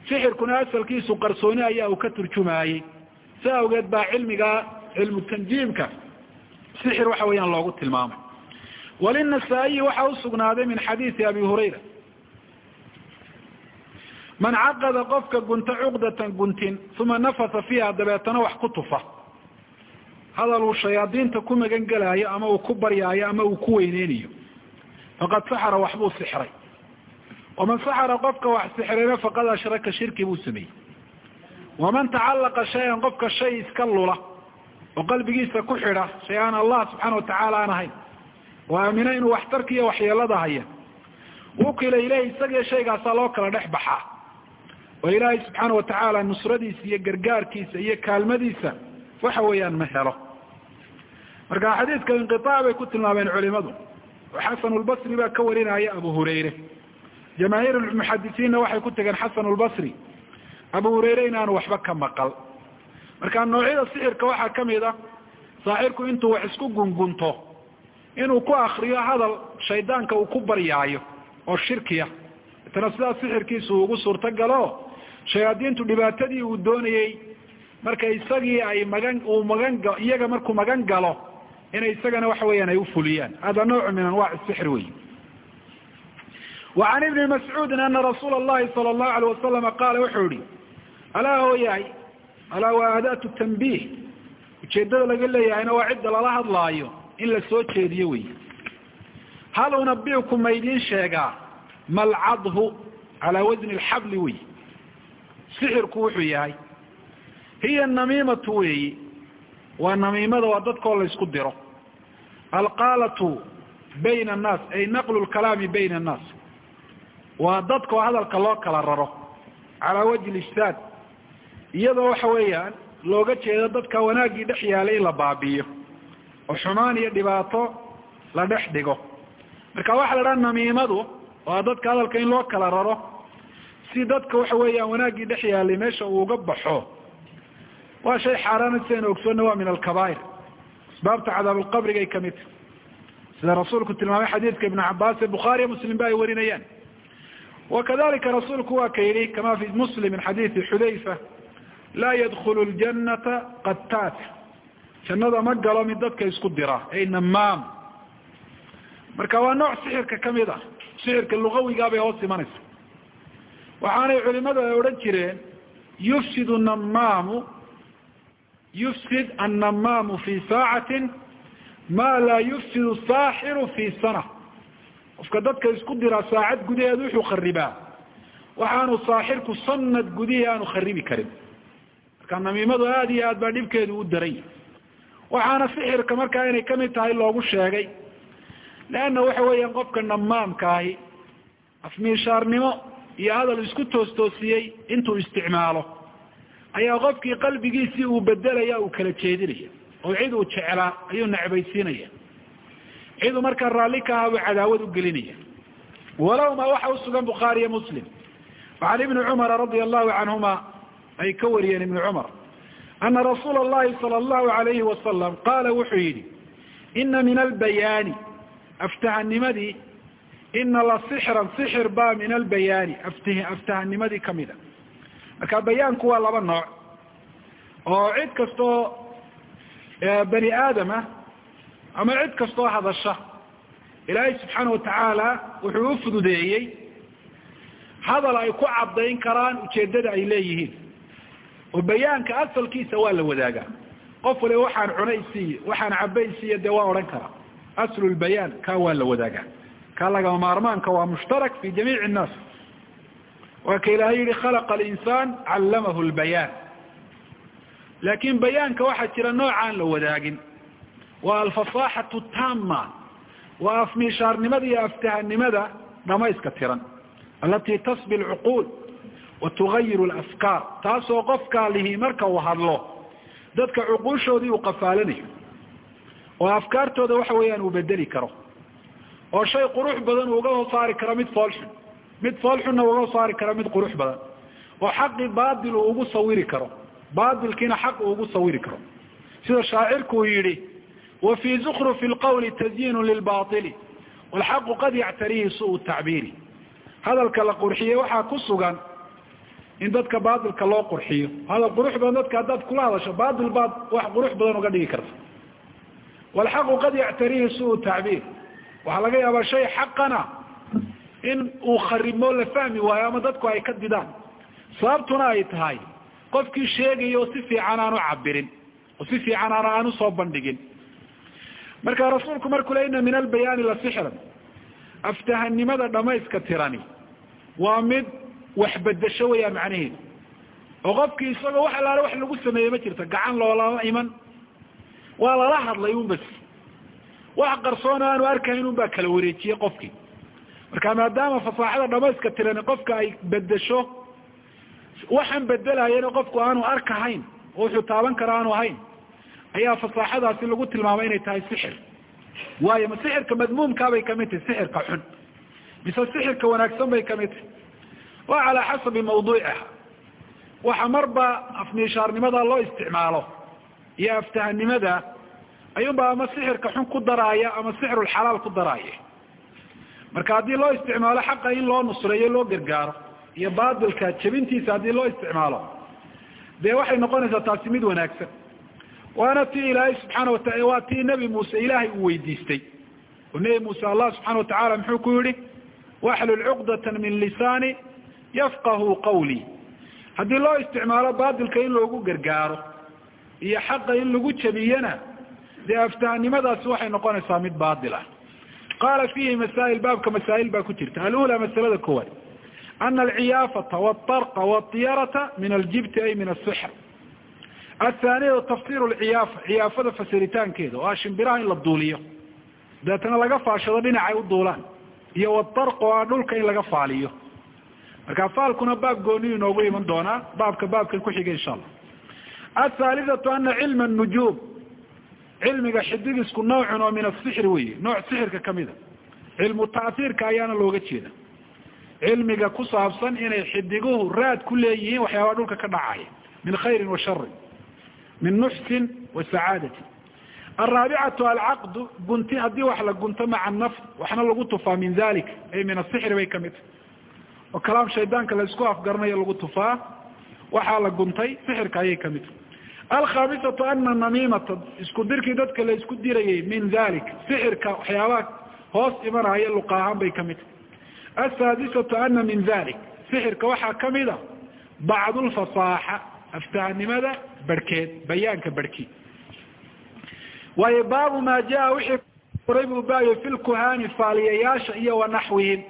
sixirkuna asalkiisu qarsooni ayaa uu ka turjumaayey. Si awgeed baa cilmiga cilmu tanjiimka sixir waxa weeyaan loogu tilmaamay. Walinasaa'iyi waxa usugnaaday min xadiidi abi hurayra man caqada qofka gunta cuqdatan guntin uma nafasa fiiha dabeetana wax ku tufa. Hadal uu shayaadiinta ku magan gelaayo ama uu ku baryaayo ama uu ku weyneynayo faqad saxara waxbuu sixray. Waman saxara qofka wax sixrayna faqad ashraka shirki buu sameeyey. Waman tacallaqa shay-an qofka shay iska lula oo qalbigiisa ku xidha shay aan allah subxaana watacaala aan ahayn oo aamina inuu waxtarka iyo waxyeelada haya wukila ileyh isagiyo shaygaasaa loo kala dhex baxaa oo ilaahay subxaana watacaala nusradiisa iyo gargaarkiisa iyo kaalmadiisa waxa weeyaan ma helo. Marka xadiidka inqiaac bay ku tilmaameen culimadu oo xasanulbasri baa ka warinaya abu hurayre. Jamaahiir muxadisiinna waxay ku tegeen xasanulbasri abu hurayre inaanu waxba ka maqal. Marka noocyada sixirka waxaa ka mid a saaxirku intuu wax isku gungunto inuu ku akriyo hadal shaydaanka uu ku baryaayo oo shirkiya itana sidaas sixirkiisu ugu suurto galo shayaadiintu dhibaatadii uu doonayey marka isagii ay magan uu magan iyaga markuu magan galo inay isagana waxa weeyaan ay ufuliyaan hada nawcu min anwac sixr wey وعn iبn mascuudi ana rasuul الlahi salى الlahu alيه wasalam qaala wuxuu yihi alaa hooyahay alaa waa aadaat tanbih ujeedada laga leeyahayna waa cidda lala hadlaayo in la soo jeediyo wey hal unabikum ma idiin sheegaa malcadhu calaa wasni اlxabli wey sixirku wuxuu yahay. Hiya namiimatu weeyi. Waa namiimada waa dadkoo la isku diro. Alqaalatu bayna annaas ay naqlu lkalaami bayna annaas. Waa dadkoo hadalka loo kala raro. Calaa wajhi lijtaad iyadoo waxa weeyaan looga jeedo dadka wanaaggii dhex yaalay in la baabi'iyo. Oo xumaan iyo dhibaato la dhex dhigo. Marka waxaa la dhaha namiimadu waa dadka hadalka in loo kala raro si dadka waxa weeyaan wanaaggii dhex yaalay meesha uu uga baxo waa shay xaaraana sidaynu ogsoonna waa min alkabaa'ir. Asbaabta cadaabalqabrigay ka mid tahy sida rasuulku tilmaamay xadiidka ibnu cabaas ee bukhaariya muslim ba ay warinayaan wakadalika rasuulku waa ka yidhi kama fi muslim min xadiidi xudayfa laa yadkulu ljanata qataat jannada ma galo mid dadka isku dira ay namaam. Marka waa nooc sixirka ka mid ah sixirka lugawigaa bay hoos imanaysa waxaanay culimadu ay odhan jireen yufsid namaamu yufsid annamaamu fi saacatin ma laa yufsid saaxiru fi sana. Qofka dadka isku diraa saacad gudaheed wuxuu kharibaa waxaanu saaxirku sanad gudihii aanu kharibi karin. Marka namiimadu aada iyo aad baa dhibkeedu u daray waxaana sixirka markaa inay ka mid tahay loogu sheegay leanna waxa weeyaan qofka namaamka ahi afmiishaarnimo iyo hadal isku toostoosiyey intuu isticmaalo ayaa qofkii qalbigiisii uu bedelaya uu kala jeedinaya oo cid uu jeclaa ayuu necbaysiinaya ciduu markaa raalli ka ahaa buu cadaawad u gelinaya. Walowma waxa usugan bukhaari iyo muslim. An ibni cumara radia allahu canhuma ay ka wariyeen ibni cumar ana rasuula allahi sala allahu alayhi wasalam qaala wuxuu yidhi ina min albayaani aftahanimadii ina la sixran sixir baa min albayaani aftahanimadii kamida marka bayaanku waa laba nooc. Oo cid kastoo bani aadama ama cid kastoo hadasha. Ilaahay subxaana watacaala wuxuu u fududeeyey hadal ay ku caddayn karaan ujeeddada ay leeyihiin. Oo bayaanka asalkiisa waa la wadaagaa. Qof waliba waxaan cunay siiye waxaan cabay siiye dee waa odhan karaa. Aslulbayaan kaa waa la wadaagaa kaa lagama maarmaanka waa mushtarak fi jamiici innaas waa ka ilaahay yihi khalaqa alinsaan callamahu lbayaan laakiin bayaanka waxaa jira noocaan la wadaagin waa alfasaaxatu taama waa afmiishaarnimada iyo aftahanimada dhamayska tiran alatii tasbi lcuquul wa tugayiru lafkaar taasoo qofkaa marka uu hadlo dadka cuquushoodii uu qafaalanayo oo afkaartooda waxa weeyaan uu bedeli karo oo shay qurux badan uga soo saari karo mid foolxun mid foolxunna uga soo saari karo mid qurux badan. Oo xaqii baatil uu ugu sawiri karo. Baatilkiina xaq uu ugu sawiri karo. Sida shaacirku yidhi wa fii zukrufi lqawli tazyiinu lilbaili walxaqu qad yactarihi suu tacbiiri. Hadalka la qurxiyey waxaa ku sugan in dadka baatilka loo qurxiyo. Hadal qurux badan dadka haddaad kula hadasho baatil baad wax qurux badan uga dhigi karta. Walxaqu qad yactarihi suu tacbiir waxaa laga yaabaa shay xaqana in uu kharibmo la fahmi waayo ama dadku ay ka didaan. Sababtuna ay tahay qofkii sheegaya oo si fiican aanu cabirin oo si fiican aan aan u soo bandhigin. Marka rasuulku markuu le ina min albayaani la sixran aftahanimada dhamayska tirani waa mid wax bedesho weyaan macnaheedu. Oo qofkii isagoo wax alaale wax lagu sameeyey ma jirto gacan loolama iman. Waa lala hadlay un bas wax qarsoon aanu arkayn un baa kala wareejiyey qofkii marka maadaama fasaaxada dhamayska tirani qofka ay bedesho waxaan bedelayana qofku aanu arkahayn oo wuxuu taaban kara aanu ahayn ayaa fasaaxadaasi lagu tilmaamay inay tahay sixir. Waayo ma sixirka madmuumkaabay ka mid tahay sixirka xun. Mise sixirka wanaagsan bay ka mid tahay. Waa calaa xasabi mawduuciha waxa marba afmiishaarnimada loo isticmaalo iyo aftahanimada ayuunba ama sixirka xun ku daraaya ama sixirulxalaal ku daraaya marka haddii loo isticmaalo xaqa in loo nusreeyo loo gargaaro iyo baatilka jebintiisa haddii loo isticmaalo dee waxay noqonaysaa taasi mid wanaagsan. Waana tii ilaahay subxaana wataala waa tii nebi muuse ilaahay uu weydiistay. Oo nebi muuse allah subxana watacala muxuu ku yihi waxlul cuqdata min lisaani yafqahu qawlii haddii loo isticmaalo baatilka in loogu gargaaro iyo xaqa in lagu jebiyana dee aftahanimadaasi waxay noqonaysaa mid baatil ah. Qaala fiihi masaa'il baabka masaa'il baa ku jirta. Alula masalada koowaad? Ana alciyaafata waltarqa waطiyarata min aljibti ay min asixr athaaniyatu tafsir lciyaafa ciyaafada fasiritaankeeda oo ah shimbiraha in la duuliyo. Dabeetana laga faashado dhinacay u duulaan. Iyo watarq oo ah dhulka in laga faaliyo. Marka faalkuna baab gooniyu inoogu iman doonaa baabka baabkan kuxiga insha allah. Athaalithatu ana cilma nujuum cilmiga xidigisku nawcun oo min asixri wey nooc sixirka kamida cilmu ta'hiirka ayaana looga jeeda cilmiga ku saabsan inay xidiguhu raad ku leeyihiin waxyaabaa dhulka ka dhacaya min khayrin wa sharin min nuxsin wa sacaadatin araabicatu alcaqdu gunti haddii wax la gunto maca nafs waxna lagu tufaa min dalik ay min asixri bay ka mid tahy oo kalaam shaydaanka la isku afgaranayo lagu tufaa waxaa la guntay sixirka ayay ka mid tahy alkhaamisatu ana namimata isku dirkii dadka la isku dirayay min dalik sixirka waxyaabaha hoos imanaya luqaahaan bay ka mid tahy asaadisatu ana min dalik sixirka waxaa kamida bacdu lfasaaxa aftahanimada barhkeed bayaanka barhki waayo baabu maa jaa wixii oray buu baayo fi lkuhaani faaliyayaasha iyo wanaxwihim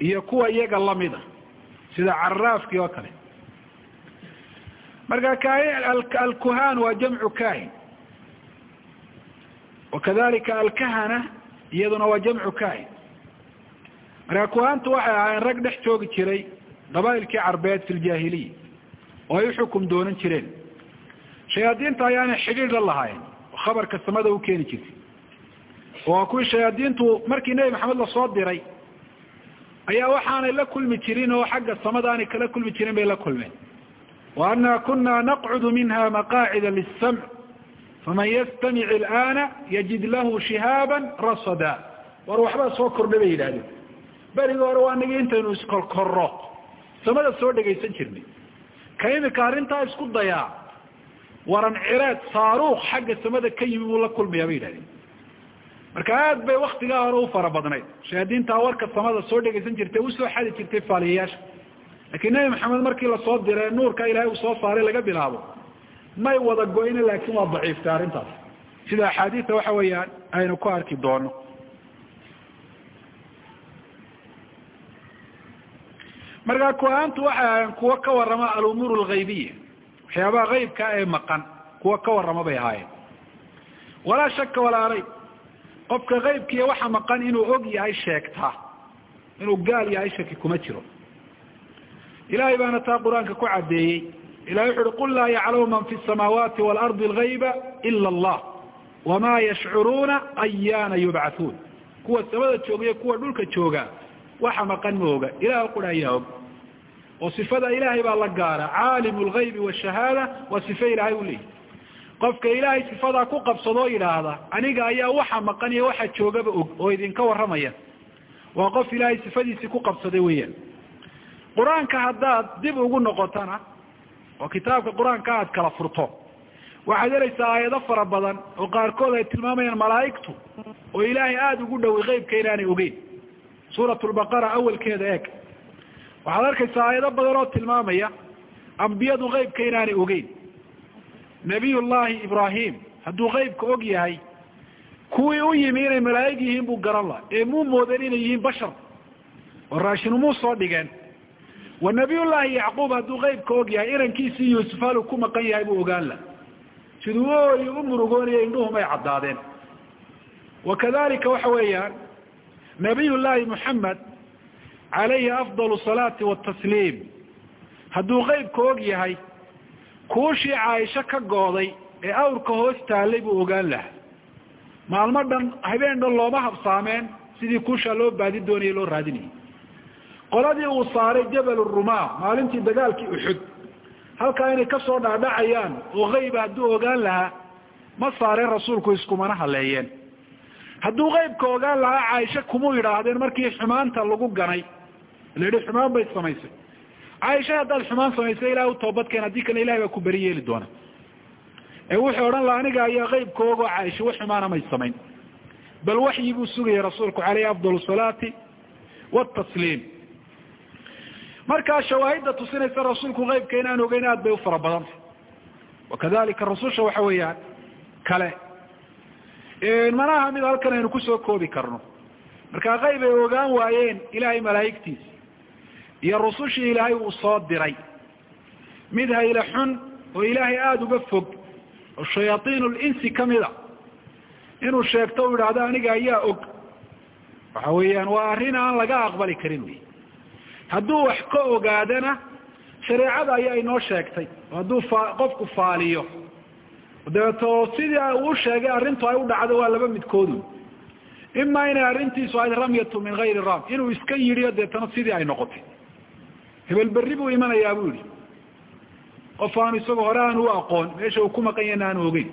iyo kuwa iyaga lamida sida caraafkii oo kale marka alkuhaan waa jamcu kahin wakadalika alkahana iyaduna waa jamcu kahin marka kuhaantu waxay ahaayeen rag dhex joogi jiray qabailkii carbeed fi ljaahiliya oo ay uxukum doonan jireen. Shayaadiinta ayaanay xidhiir la lahaayeen oo khabarka samada u keeni jirtay. Oo kuwii shayaadiintu markii nebi maxamed la soo diray ayaa waxaanay la kulmi jirin oo xagga samada aanay kala kulmi jirin bay la kulmeen ana kuna naqcudu minha maqaacida liلsamc faman yastamic ilana yajid lahu shihaaba rasada war waxbaa soo kordhay bay yidhahdeen berigi hore waa nigi intaynu iskorkorro samada soo dhegaysan jirnay ka imika arrintaa isku dayaa waran cireed saaruuq xagga samada ka yimi buu la kulmayaa bay yidhahdeen marka aad bay waktigaa hore u fara badnayd shayaadiintaa warka samada soo dhegaysan jirtay laakiin nebi maxamed markii la soo diray nuurka ilaahay uu soo saaray laga bilaabo may wada go-ine laakiin waa daciiftay arrintaas. Sida axaadiista waxa weeyaan aynu ku arki doono. Markaa ku-aantu waxay kuwo ka warrama alumuur alghaybiya waxyaabaha haybka ee maqan kuwo ka warrama bay ahaayeen. Walaa shaka walaa qofka haybkiiya waxa maqan inuu og yahay sheegtaa inuu gaal yahay shaki kuma jiro ilahay baana taa qur'aanka ku caddeeyey. Ilahay wuxu uhi qul laa yaclamu man fi samaawaati waalardi algayba ila allah wama yashcuruuna ayaana yubcathuun. Kuwa samada jooga iyo kuwa dhulka jooga waxa maqan ma oga. Ilaah qura ayaa og. Oo sifada ilaahay baa la gaara caalimu lgaybi washahaada waa sife ilaahay u leeyahy qofka ilaahay sifadaa ku qabsadoo yidhaahda aniga ayaa waxa maqan iyo waxa joogaba og oo idinka warramaya. Waa qof ilaahay sifadiisii ku qabsaday weeyaan qur'aanka haddaad dib ugu noqotana oo kitaabka qur'aanka aad kala furto waxaad helaysaa aayado fara badan oo qaarkood ay tilmaamayaan malaa'igtu oo ilaahay aada ugu dhoway qeybka inaanay ogeyn. Suurat lbaqara awalkeeda eeg. Waxaad arkaysaa aayado badan oo tilmaamaya ambiyadu qeybka inaanay ogeyn. Nabiy llahi ibrahim hadduu qeybka og yahay kuwii u yimi inay malaa'ig yihiin buu garan laha ee muu moodan inay yihiin bashar. Oo raashinumuu soo dhigeen wa nabiyullaahi yacquub hadduu qeybka og yahay inankiisii yuusuf haluu ku maqan yahay buu ogaan laha siduu ooyi u murugoonaya indhuhumay caddaadeen. Wa kadalika waxa weeyaan nabiy llaahi moxamed calayhi afdal salaati watasliim hadduu qeybka og yahay kuushii caaisho ka gooday ee awrka hoos taallay buu ogaan lahaa. Maalmo dhan habeen dhan looma habsaameen sidii kuushaa loo baadi doonayay loo raadinayay qoladii uu saaray jabal rumaa maalintii dagaalkii uxud halkaa inay ka soo dhaadhacayaan oo keyba hadduu ogaan lahaa ma saareen rasuulku iskumana haleeyeen. Hadduu qeybka ogaan lahaa caaisha kumuu yidhaahdeen markii xumaanta lagu ganay. La yihi xumaan bay samaysay. Caaisha haddaad xumaan samaysay ilahay u toobadkeen haddii kale ilahay baa ku beri yeeli doona. Ee wuxuu odhan laha aniga ayaa qeybka ogoo caaisha wax xumaana may samayn. Bal waxyi buu sugayay rasuulku caleyhi afdal salaati wtasliim markaa shawaahidda tusinaysa rasuulku qeybka inaan ogeyn aad bay u fara badantay wakadalika rasusha waxa weeyaan kale. Manaha mid halkan aynu ku soo koobi karno. Markaa qeyb ay ogaan waayeen ilahay malaa'igtiisa iyo rusushii ilaahay uu soo diray. Mid hayle xun oo ilaahay aada uga fog oo shayaaiin linsi kamida inuu sheegto u yidhaahdo aniga ayaa og. Waxa weeyaan waa arrin aan laga aqbali karin wey hadduu wax ka ogaadana shareecada ayaa inoo sheegtay. Hadduu qofku faaliyo. Dabeeto sidii uu sheegay arrintu ay u dhacdo waa laba midkoodu ima inay arrintiisu ahayd ramyatu min gayri ram inuu iska yidhiyo deetana sidii ay noqotay. Hebel berri buu imanayaa bu yihi qof aanu isagoo hore aanu u aqoon meesha uu ku maqan yahna aanu ogeyn.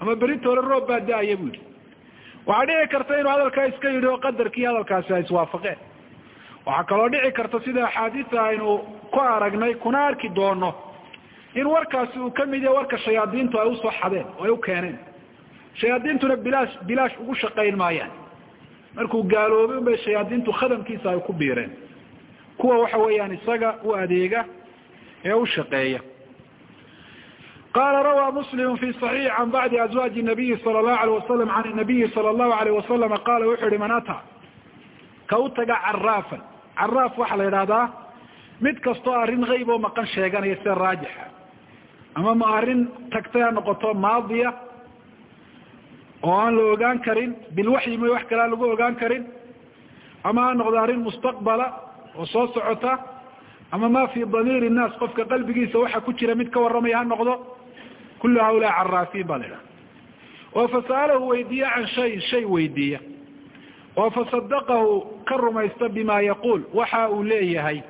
Ama berita hore roob baa da'aya bu yihi waxaa dhici karta inuu hadalkaa iska yidhi oo qadarkii hadalkaasi ay iswaafaqeen waxaa kaloo dhici karta sida axaadiista aynu ku aragnay kuna arki doono in warkaasi uu kamid yahay warka shayaadiintu ay usoo xadeen oo ay u keeneen shayaadiintuna bilaash bilaash ugu shaqayn maayaan markuu gaaloobay unbay shayaadiintu khadamkiisa ay ku biireen kuwa waxa weeyaan isaga u adeega ee u shaqeeya qala rawى mslim fi صaxiix can bacdi azwaaji nabiyi sala الlahu alيh wasalam can nabiyi sala الlahu alayh wasalam qala wuxuu yihi man ata ka u taga caraafan caraaf waxaa la yidhahdaa mid kastoo arrin hayb oo maqan sheeganaya sida raajixa ama ma arrin tagtay ha noqoto maadiya oo aan la ogaan karin bilwaxyi may wax kale aan lagu ogaan karin ama ha noqdo arrin mustaqbala oo soo socota ama ma fi damiir الnaas qofka qalbigiisa waxa ku jira mid ka warramaya ha noqdo kulu haulaa caraafiin ba la idhaha oo fasa'alahu weydiiya can shayin shay weydiiya oo fasadaqahu ka rumaysta bima yaquul waxa uu leeyahay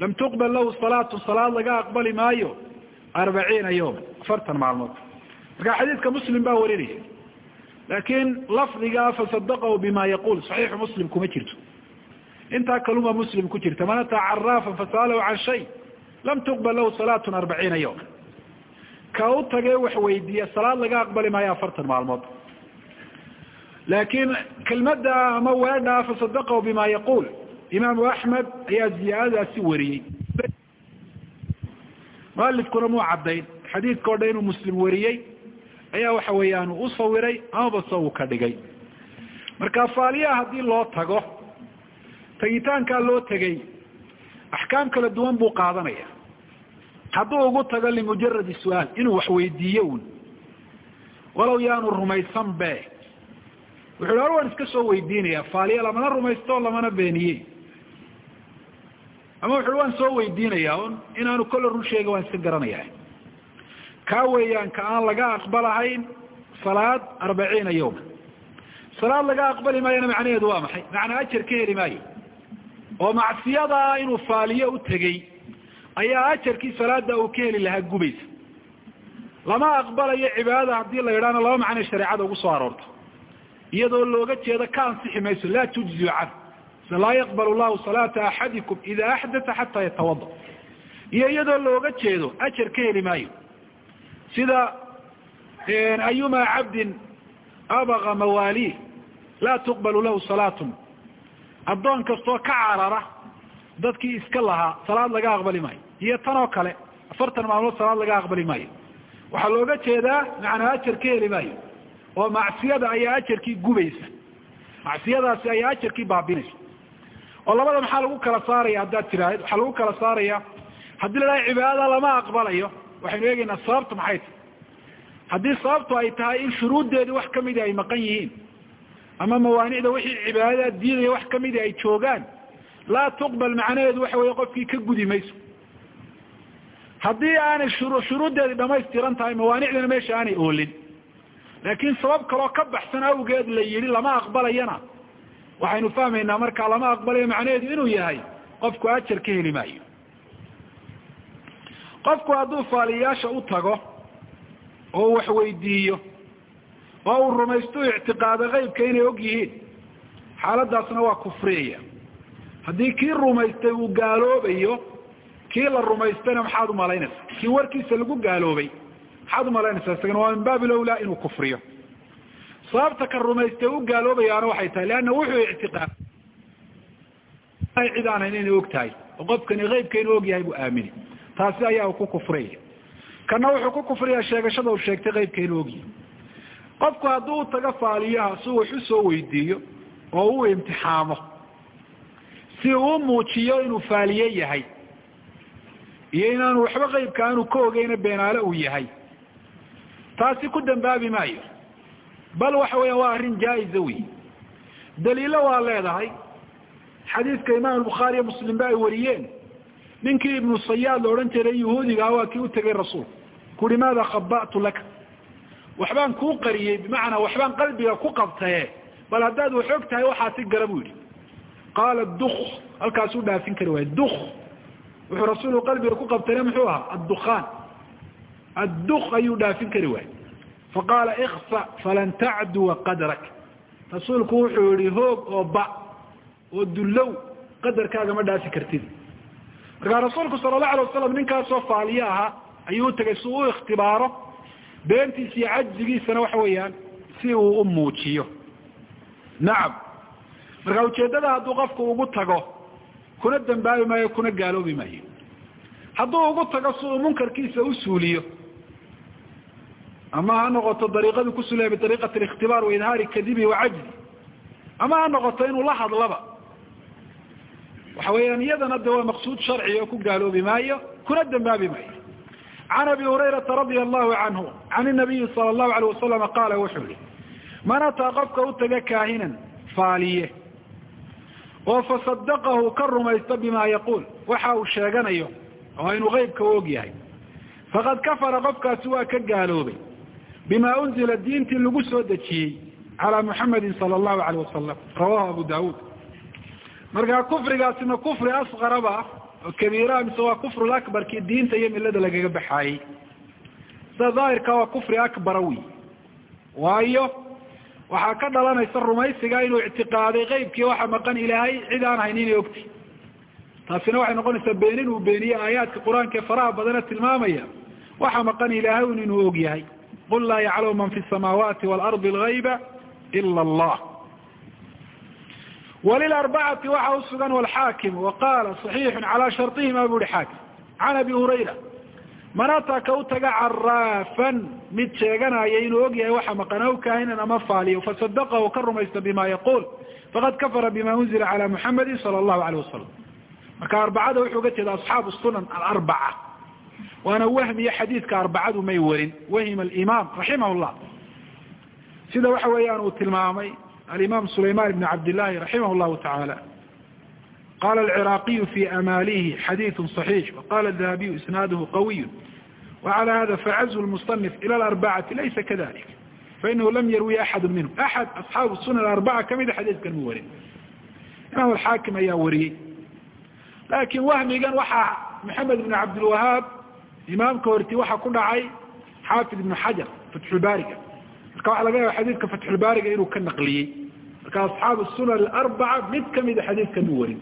lam tuqbal lahu salaatu salaad laga aqbali maayo arbaciina yawma afartan maalmood. Marka xadiidka muslim baa warinaya laakiin lafdiga fasadaqahu bima yaquul saxiixu muslim kuma jirto. Intaa kaluma muslim ku jirta man ataa caraafan fasa'alahu can shay lam tuqbal lahu salaatu arbaciina yawma ka u tagay wax weydiiya salaad laga aqbali maayo afartan maalmood laakiin kelmadda ama weedha fasadaqahu bima yaquul imaamu axmed ayaa ziyaadadaasi wariyey mualifkuna muu caddayn xadiidka o dhan inuu muslim wariyey ayaa waxa weeyaan u sawiray amaba se uu ka dhigay marka faaliyaha haddii loo tago tagitaankaa loo tegay axkaam kala duwan buu qaadanaya hadduu ugu tago limujaradi su'aal inuu wax weydiiyo un walow yaanu rumaysan be wuxu hor waan iska soo weydiinaya faaliya lamana rumaysto lamana beeniye ama wuxu waan soo weydiinaya un inaanu kolle run sheega waan iska garanaya kaa weeyaan ka aan laga aqbalahayn salaad arbaciina yawma salaad laga aqbali maayona macnaheedu waa maxay? Macnaa ajar ka heli maayo. Oo macsiyadaa inuu faaliyo u tegey ayaa ajarkii salaada uu ka heli lahaa gubaysa. Lama aqbalayo cibaadada haddii la yidhahna laba macnay shareecada ugu soo aroorto iyadoo looga jeedo ka ansixi mayso laa tujziu can sida laa yaqbal llahu salaata axadikum ida axdaa xataa yatawada iyo iyadoo looga jeedo ajar ka heli maayo. Sida ayuma cabdin abaqa mawaalih laa tuqbalu lahu salaatun. Addoon kastoo ka carara dadkii iska lahaa salaad laga aqbali maayo. Iyo tan oo kale afartan maalmood salaad laga aqbali maayo. Waxaa looga jeedaa macnaa ajar ka heli maayo oo macsiyada ayaa ajarkii gubaysa. Macsiyadaasi ayaa ajarkii baabinaysa oo labada maxaa lagu kala saaraya haddaad tiraahid waxaa lagu kala saaraya haddii la dhaha lama aqbalayo waxaynu eegaynaa sababtu maxay tahay? Haddii sababtu ay tahay in shuruuddeedii wax kamidi ay maqan yihiin ama mawaanicda wixii cibaadada diidaya wax kamidi ay joogaan laa tuqbal macnaheedu waxa weeye qofkii ka gudi mayso. Haddii aanay shuru shuruuddeedii dhamaystiran tahay mawaanicdana meesha aanay oolin laakiin sabab kaloo ka baxsan awgeed la yidhi lama aqbalayana. Waxaynu fahmaynaa markaa lama aqbalayo macnaheedu inuu yahay qofku ajar ka heli maayo. Qofku hadduu faaliyayaasha u tago oo wax weydiiyo oo uu rumaysto ictiqaada qeybka inay og yihiin xaaladaasna waa kufriyaya haddii kii rumaystay uu gaaloobayo kii la rumaystayna maxaad umalaynaysaa kii warkiisa lagu gaaloobay maxaad umalaynaysaa isagana waa min baabi lawlaa inuu kufriyo. Sababta ka rumaystay u gaaloobayaana waxay tahay leanna wuxuu ictiqaad. Cid inay og tahay oo qofkani qeybka inuu og yahay buu aamini. Taasi ayaa ku kufriyaya kana wuxuu ku kufriyaa sheegashada uu sheegtay qeybka inuu ogyahay. Qofku hadduu u tago faaliyaha si wax u soo weydiiyo oo uu imtixaamo si uu muujiyo inuu faaliye yahay iyo inaanu waxba qeybka aanu ka ogeyna beenaale uu yahay taasi ku dambaabi maayo bal waxa weya waa arrin jaa-iza wey daliilo waa leedahay. Xadiidka imaam bukhaari iyo muslim ba ay wariyeen. Ninkii ibnu sayaad la odhan jiray yahuudigaa waa kii u tegay rasuulku kuuhi maada khaba'tu laka? Waxbaan kuu qariyey bimacnaa waxbaan qalbiga ku qabtaye bal haddaad wax og waxaasi gara bu yidhi. Qaala duk halkaasuu dhaafin kari waay duk wuxuu rasuulku qalbiga ku qabtayna muxuu ahaa addukaan adduk ayuu dhaafin kari waay faqaala ikfa falan tacduwa qadrak rasuulku wuxuu yihi hoog oo ba oo dullow qadarkaaga ma dhaafi kartid markaa rasuulku sala allahu alay wasalam ninkaasoo faaliye ahaa ayuu utagay si uu ikhtibaaro beentiisa iyo cajzigiisana waxa weeyaan si uu u muujiyo nacam marka ujeeddada hadduu qofku ugu tago kuna dambaabi maayo kuna gaaloobi maayo hadduu ugu tago si uu munkarkiisa u suuliyo ama ha noqoto dariiqadii kusuulaya bidariiqati alikhtibaar wa kadibi wa ama ha noqoto inuu la hadlaba. Waxa weeyaan iyadana de waa maqsuud sharci oo ku gaaloobi maayo kuna dambaabi maayo. Can abi hurayrata radia allahu canhu can inabiyi sala allahu alayh wasalama qaala wuxuu yihi man ataa qofka u taga kaahinan faaliye. Oo fasadaqahu ka rumaysta bima yaquul. Waxa uu sheeganayo oo inuu qeybka u og yahay. Faqad kafara qofkaasi waa ka gaaloobay bima unzila diintii lagu soo dejiyey calaa muxamedin sala allahu alayh wasalam rawahu abu daawuud. Markaa kufrigaasina kufri asqaraba oo kabiiraha mise waa kufrul akbarkii diinta iyo milada lagaga baxaayey sida daahirka waa kufri akbara wey waayo waxaa ka dhalanaysa rumaysiga inuu ictiqaaday qeybkii waxa maqan ilaahay cid aan hayn inay ogtay taasina waxay noqonaysaa beenin uu beeniye aayaadka qur'aanka ee faraha badana tilmaamaya waxa maqan ilaahay un inuu og yahay qul laa yaclamu man fi samaawaati waalardi algayba ila allah walilarbacati waxa usugan walxaakim waqaala صaxiixu calaa sharطihima bu uhi xaakim can abi hurayra man ataa ka u taga caraafan mid sheeganaya inuu og yahay waxa maqan aw kaahinan ama faaliyo fasadaqahu ka rumaysta bima yaquul faqad kafara bima unzila calى muxamedi salى allahu alayh wasalam marka arbacada wuxuu ga jeeda asxaabu sunan alarbaca waana wahmiyo xadiidka arbacadu may warin wahima alimaam raximah llah sida waxa weeyaan uu tilmaamay alimam sulayman ibn cabdillahi raximah llahu tacaala qala alciraaqiyu fi amaalihi xadiidu صaxiix waqala dahabiyu isnaaduhu qawiyu wacala hada facazhu lmusanif ila alarbacati laysa kadalik fainahu lam yarwi axadu minhum axad asxaabu sunan arbaca kamida xadiidkan mu warin. Imaam alxaakim ayaa wariyey. Laakin wahmigan waxaa maxamed ibn cabdilwahaab imaamka horti waxa ku dhacay xaafid ibnu xajar fatxulbaariga marka waxa laga yaaba xadiidka fatxulbaariga inuu ka naqliyey. Marka asxaabu sunan alarbaca mid kamida xadiidkan mu warin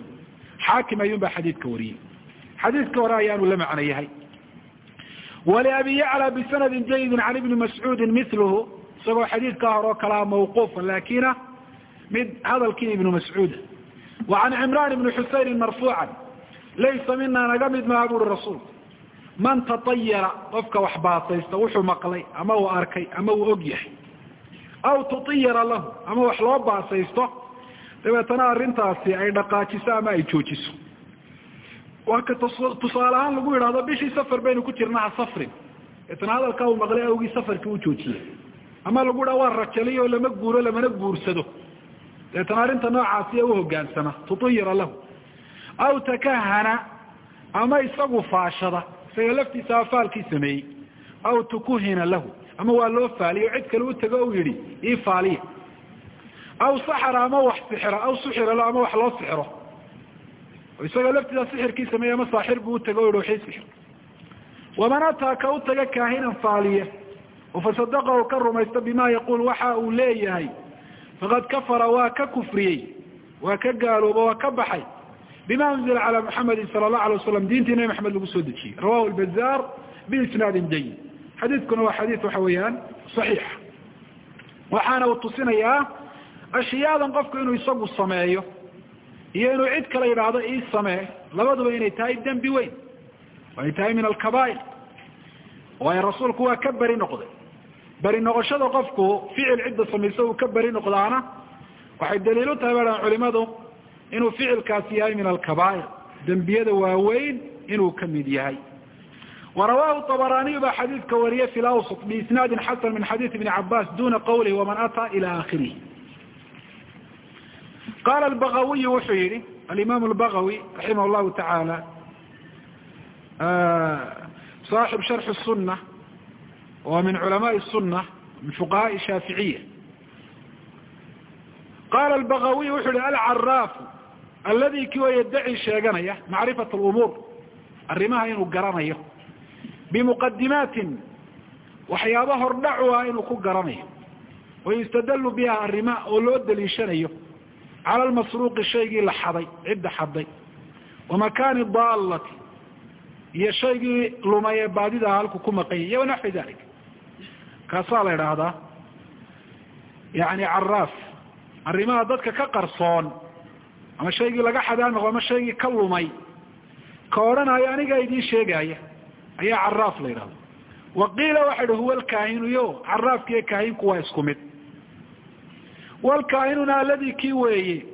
xaakim ayuun baa xadiidka wariyey. Xadiidka hore ayaanu la macno yahay. Waliabi yacla bisanadi jayidi can ibni mascuudi miluhu isagoo xadiidkaa hore oo kalaa mawquufa lakina mid hadalkii ibnu mascuuda wa can cimraan ibni xusaynin marfuucan laysa mina naga mid maha buuri rasuulku man tatayara qofka wax baasaysta wuxuu maqlay ama uu arkay ama uu og yahay. Aw tutiyara lahu ama wax loo baasaysto. Dabeetana arrintaasi ay dhaqaajiso ama ay joojiso. Waa tusaale ahaan lagu yidhahdo bishii safar baynu ku jirna ha safrin. Deetana hadalkaa uu maqlay awgii safarkii u joojiyey. Ama lagu yidhaha waa rajaliy lama guuro lamana guursado. Deetana arrinta noocaasiya u hogaansama tutiyara lahu. Aw takahana ama isagu faashada isaga laftiisa afaalkii sameeyey aw tukuhina lahu ama waa loo faaliyo cid kale u tago u yihi ii faaliya. Aw saxra ama wax sixira aw suxira lo ama wax loo sixiro. Isaga laftiisa sixirkii sameeye ama saaxir buu utago o yihi waxii sixir. Waman ataa ka u taga kaahinan faaliye oo fasadaqahu ka rumaysta bima yaquul waxa uu leeyahay faqad kafara waa ka kufriyey waa ka gaalooba waa ka baxay bima unzila calى muxamedi sala allahu alay wasalam diintii nabi maxamed lagu soo dejiyey rawahu lbazaar biisnaadin jayid xadiidkuna waa xadiid waxa weeyaan saxiixa waxaana uu tusinayaa ashiyaadan qofku inuu isagu sameeyo iyo inuu cid kale yidhaahdo ii samee labaduba inay tahay dembi weyn oo ay tahay min alkabaa'ir waayo rasuulku waa ka beri noqday beri noqoshada qofku ficil inuu ficilkaasi yahay min alkabaa'ir dembiyada waaweyn inuu ka mid yahay. Warawahu abaraniy baa xadiidka wariye fi awsط biisnaadi xasan min xadiid ibni cabaas duna qowlihi waman ataa ila akhirih qaala bagawiy wuxuu yihi alimaam bagawi raximah llahu tacaala saaxib sharxi suna wa min culamaai suna min fuqahaai shaaficiya qaala bagawiy wuxuu yihi alcaraafu aladi kiwa yaddaci sheeganaya macrifat اlumuur arrimaha inuu garanayo bimuqadimaatin waxyaaba hordhacu ah inuu ku garanayo wayustadalu biha arrima oo loo daliishanayo cala lmasruuqi shaygii la xaday cidda xaday wa makaani daallati iyo shaygii lumay ee baadidaa halku ku maqanya iyo wanaxwi dalik. Kaasaa la idhaahdaa yani caraaf arrimaha dadka ka qarsoon ama shaygii laga xadaa noqo ama shaygii ka lumay. Ka odhanayo anigaa idiin sheegaya ayaa caraaf la yidhahda wa qiila waxa idhi huwa alkaahinu yo caraafkiiyo kaahinku waa isku mid. Walkaahinuna aladi kii weeye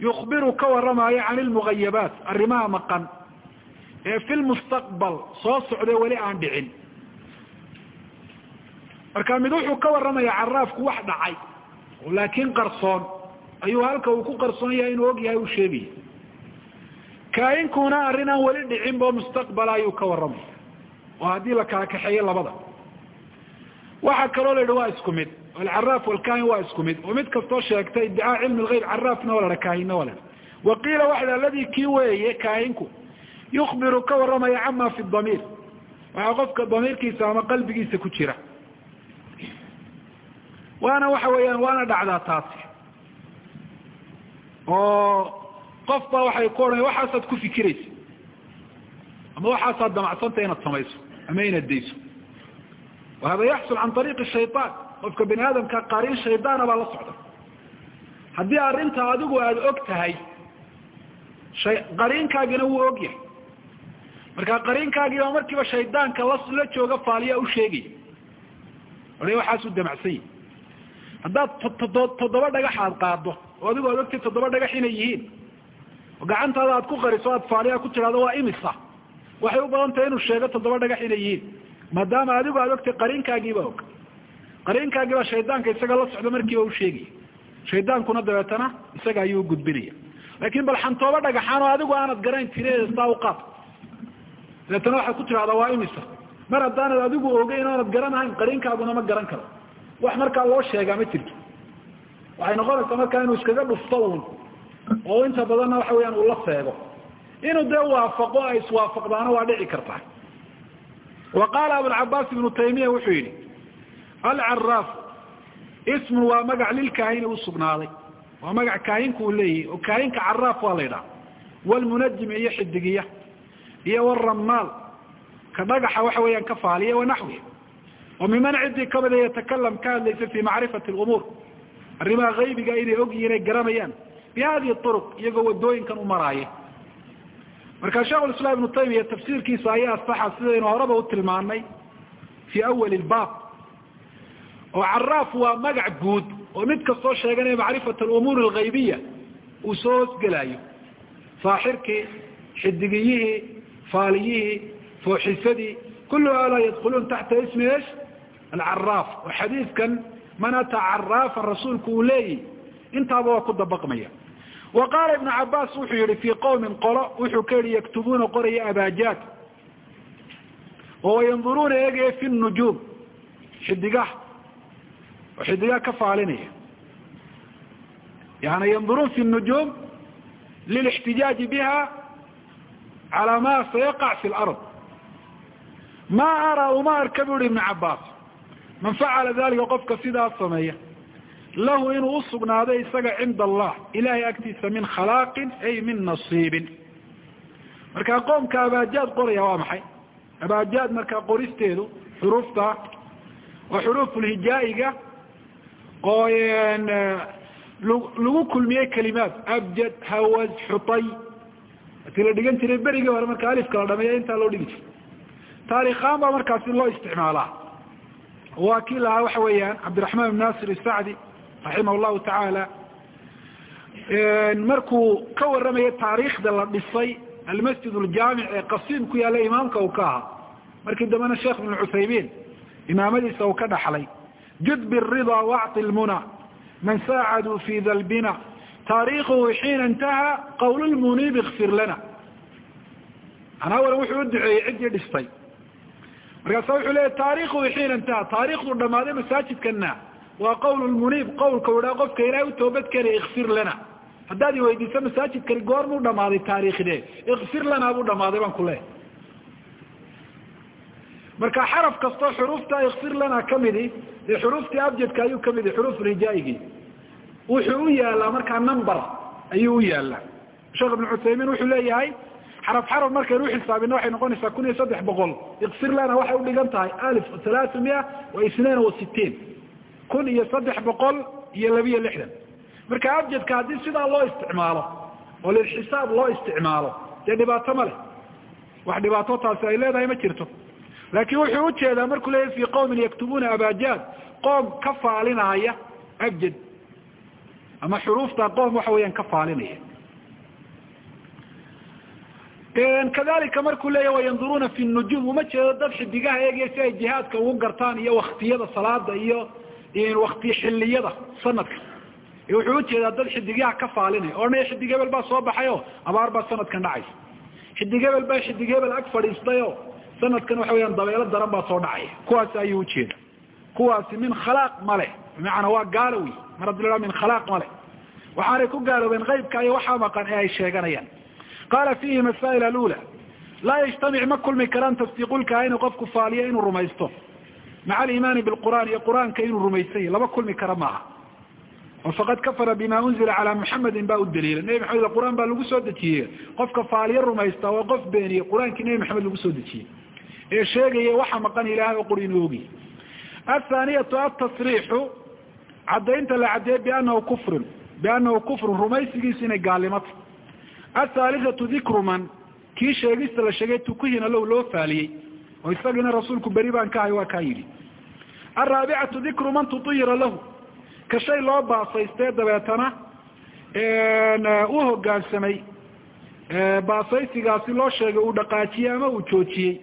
yukbiru ka waramayo can ilmugayabaat arrimaha maqan. Ee fi lmustaqbal soo socde weli aan dhicin. Marka mid wuxuu ka warramaya caraafku wax dhacay laakiin qarsoon ayuu halka uu ku qarsoon yahay inuu og yahay u sheegaya kaayinkuna arrin weli dhicin bo mustaqbala ayuu ka warramaya oo haddii la kala kaxeeyo labada. Waxaa kaloo la yidhi waa isku mid. Alcaraaf walkaahin waa isku mid. Oo mid kastoo sheegta iddicaa cilmi lgeyb caraafna waa laha kaahinna waa laha wa qiila waxa aladi kii weeye kaahinku yukbiru ka warramaya cama fi damiir waxaa qofka damiirkiisa ama qalbigiisa ku jira. Waana waxa weeyaan waana dhacdaa taasi oo qof baa waxay ku odhanaya waxaasaad ku fikiraysa ama waxaasaad damacsanta inaad samayso ama inaad dayso. Wa yaxsul can ariiqi shayaan qofka bani aadamka qariin shaydaana baa la socda. Haddii arrinta adigu aada og tahay qariinkaagina wuu og yahay. Marka qariinkaagiiba markiiba shaydaanka la la jooga faaliya u sheegaya oa waxaasuu damacsan yahi haddaad toddoba dhagax aad qaado oo adigu aad ogtay toddoba dhagax inay yihiin. oo gacantaada aad ku qariso aad faaliya ku tidhahdo waa imisa. Waxay u badan tahay inuu sheego toddoba dhagax inay yihiin. Maadaama adigu aad ogtay qariinkaagiiba og. Qariinkaagiiba shaydaanka isaga la socda markiiba u sheegaya shaydaankuna dabeetana isaga ayuu gudbinaya. Laakin bal xantooba dhagaxaan oo adigu aanad garayn tireeda saa uqaad dabeetana waxaad ku tidhahdaa waa imisa. Mar haddaanad adigu ogeyn oonad garanahayn qariinkaaguna ma garan karo. Wax markaa loo sheegaa ma jirto waxay noqonaysaa markaa inuu iskaga dhufto uun oo inta badanna waxa weyaan uu la seego inuu dee waafaqo ay iswaafaqdaano waa dhici kartaa wa qaala abulcabaas ibnu taymiya wuxuu yidhi alcaraaf ismun waa magac lilkaahini usugnaaday waa magac kaahinku uu leeyahy oo kaahinka caraaf waa la yidhaha. Wlmunajim iyo xidigiya iyo wramaal ka dhagaxa waxa weeyaan ka faaliya wanaxwi oo miman ciddii kamida yatakalam ka hadlaysa fi macrifati lumuur arrimaha haybiga inay og yihiin ay garanayaan bi hadihi uruq iyagoo wadooyinkan u maraaya marka sheekh islam ibnu taymiya tafsiirkiisa ayaa asaxa sidaynu horeba u tilmaanay fi awali lbaab oo caraaf waa magac guud oo mid kastoo sheeganaya macrifat alumuur alghaybiya uu soo hoosgelaayo saaxirkii xidigiyihii faaliyihii fooxisadii kullu haulaa yadkhuluun taxta ismi esh alcaraaf oo xadiidkan man ataa caraafan rasuulku uu leeyihi intaaba waa ku dabaqmaya. Wa qaala ibnu cabaas wuxuu yihi fii qowmin qolo wuxuu ka yihi yaktubuuna qoraya abaajaad oo yanduruuna eegaya fi nujuum xidigaha oo ka faalinaya. Yani yanduruun fi nujuum lilاxtijaaji biha calى ma sayaqac fi lard ma araa uma arka bu hi ibn cabaas man facala dalika qofka sidaa sameeya lahu inuu usugnaaday isaga cinda allah ilahay agtiisa min khalaaqin ay min nasiibin. Markaa qoomka abaajaad qoraya waa maxay? Abaajaad markaa qoristeedu xuruufta waa xuruufulhijaa'iga oo lagu kulmiyey kalimaad abjad hawaz xutay. Ati la dhigan jiray berigii hore marka alifka la dhameeya intaa loo dhigi jiray. Taarikhaan baa markaasi loo isticmaalaa waa kii lahaa waxa weeyaan cabdiraxmaan ibn nasir isacdi raximah llahu tacaala markuu ka warramaya taariikhda la dhisay almasjid aljaamic ee qasiim ku yaalla imaamka uu ka ahaa. Markii dambena sheekh ibn cuthaymiin imaamadiisa uu ka dhaxlay. Jud birida wacti lmuna man saacaduu fi dalbina taariikhuhu xiina intaha qawl lmuniib ikfir lana. Anaa walan wuxuu u duceeyey ciddii dhistay markaasa wuxuu leeya taarikhuhu xiina intaha taarikhdu dhammaaday masaajidkana waa qawl lmuniib qawlka u dhaha qofka ilahay u toobad keenaya ikfir lana. Haddaad iweydiiso masaajidkani goormuu dhamaaday taariikhdee. Ikfir lana buu dhamaaday baan ku leehay marka xaraf kastoo xuruufta ikfir lana kamidi dee xuruuftii abjadka ayuu ka mid xuruuf rijaaigi wuxuu u yaalaa markaa number ayuu u yaalaa sheekh ibn cuthaymiin wuxuu leeyahay xaraf xaraf markaynu uxisaabina waxay noqonaysaa kun iyo saddex boqol. Ikfir lana waxay udhigan tahay alif halaatu mia wa isnain wa sitiin kun iyo saddex boqol iyo labiyo lixdan. Marka abjadka haddii sidaa loo isticmaalo oo lilxisaab loo isticmaalo dee dhibaato ma leh. Wax dhibaato taasi ay leedahay ma jirto. Laakiin wuxuu u jeedaa markuu leeyahy fi qawmin yaktubuuna abajad qoom ka faalinaya abjad. Ama xuruufta qoom waxa weeyaan ka faalinaya kadalika markuu leeya wayanduruuna fi nujum uma jeedo dad xidigaha eegaya si ay jihaadka ugu gartaan iyo waktiyada salaada iyo wakti xiliyada sanadka. Wuxuu u jeedaa dad xidigyaha ka faalinaya ohanaya xidig hebel baa soo baxay o abaar baa sanadkan dhacaysa. Xidig hebel baa xidig hebel ag fadhiistay o sanadkan waxa weyaan dabeelo daran baa soo dhacaya. Kuwaasi ayuu ujeeda kuwaasi min khalaaq ma leh. Bimacnaa waa gaalo mar haddi la min khalaaq ma leh. Waxaanay ku gaaloobeen qaybka iyo waxaa maqan ee ay sheeganayaan qaala fiihi masaa'il alula laa yajtamic ma kulmi karaan tasdiiqulka inuu qofku faaliyo inuu rumaysto maca aliimaani bilqur'aan iyo qur'aanka inuu rumaysan yahy lama kulmi kara maaha oo faqad kafara bima unzila calaa muxamedin baa u daliila nebi maxamed qur'aan baa lagu soo dejiyey qofka faaliyo rumaysta waa qof beeniye qur'aankii nebi maxamed lagu soo dejiyey ee sheegaya waxa maqan ilaahay oo qur inuu ogiy athaaniyatu atasriixu caddaynta la caddeeye bianahu kufrun bianahu kufrun rumaysigiisu inay gaalnimato athaalithatu dikru man kii sheegista la sheegay tukuhina low loo faaliyey oo isagiina rasuulku beri baan ka ahay waa kaa yidhi alraabicatu dikru man tutuyira lahu ka shay loo baasaystee dabeetana u hogaansamay baasaysigaasi loo sheegay uu dhaqaajiyey ama uu joojiyey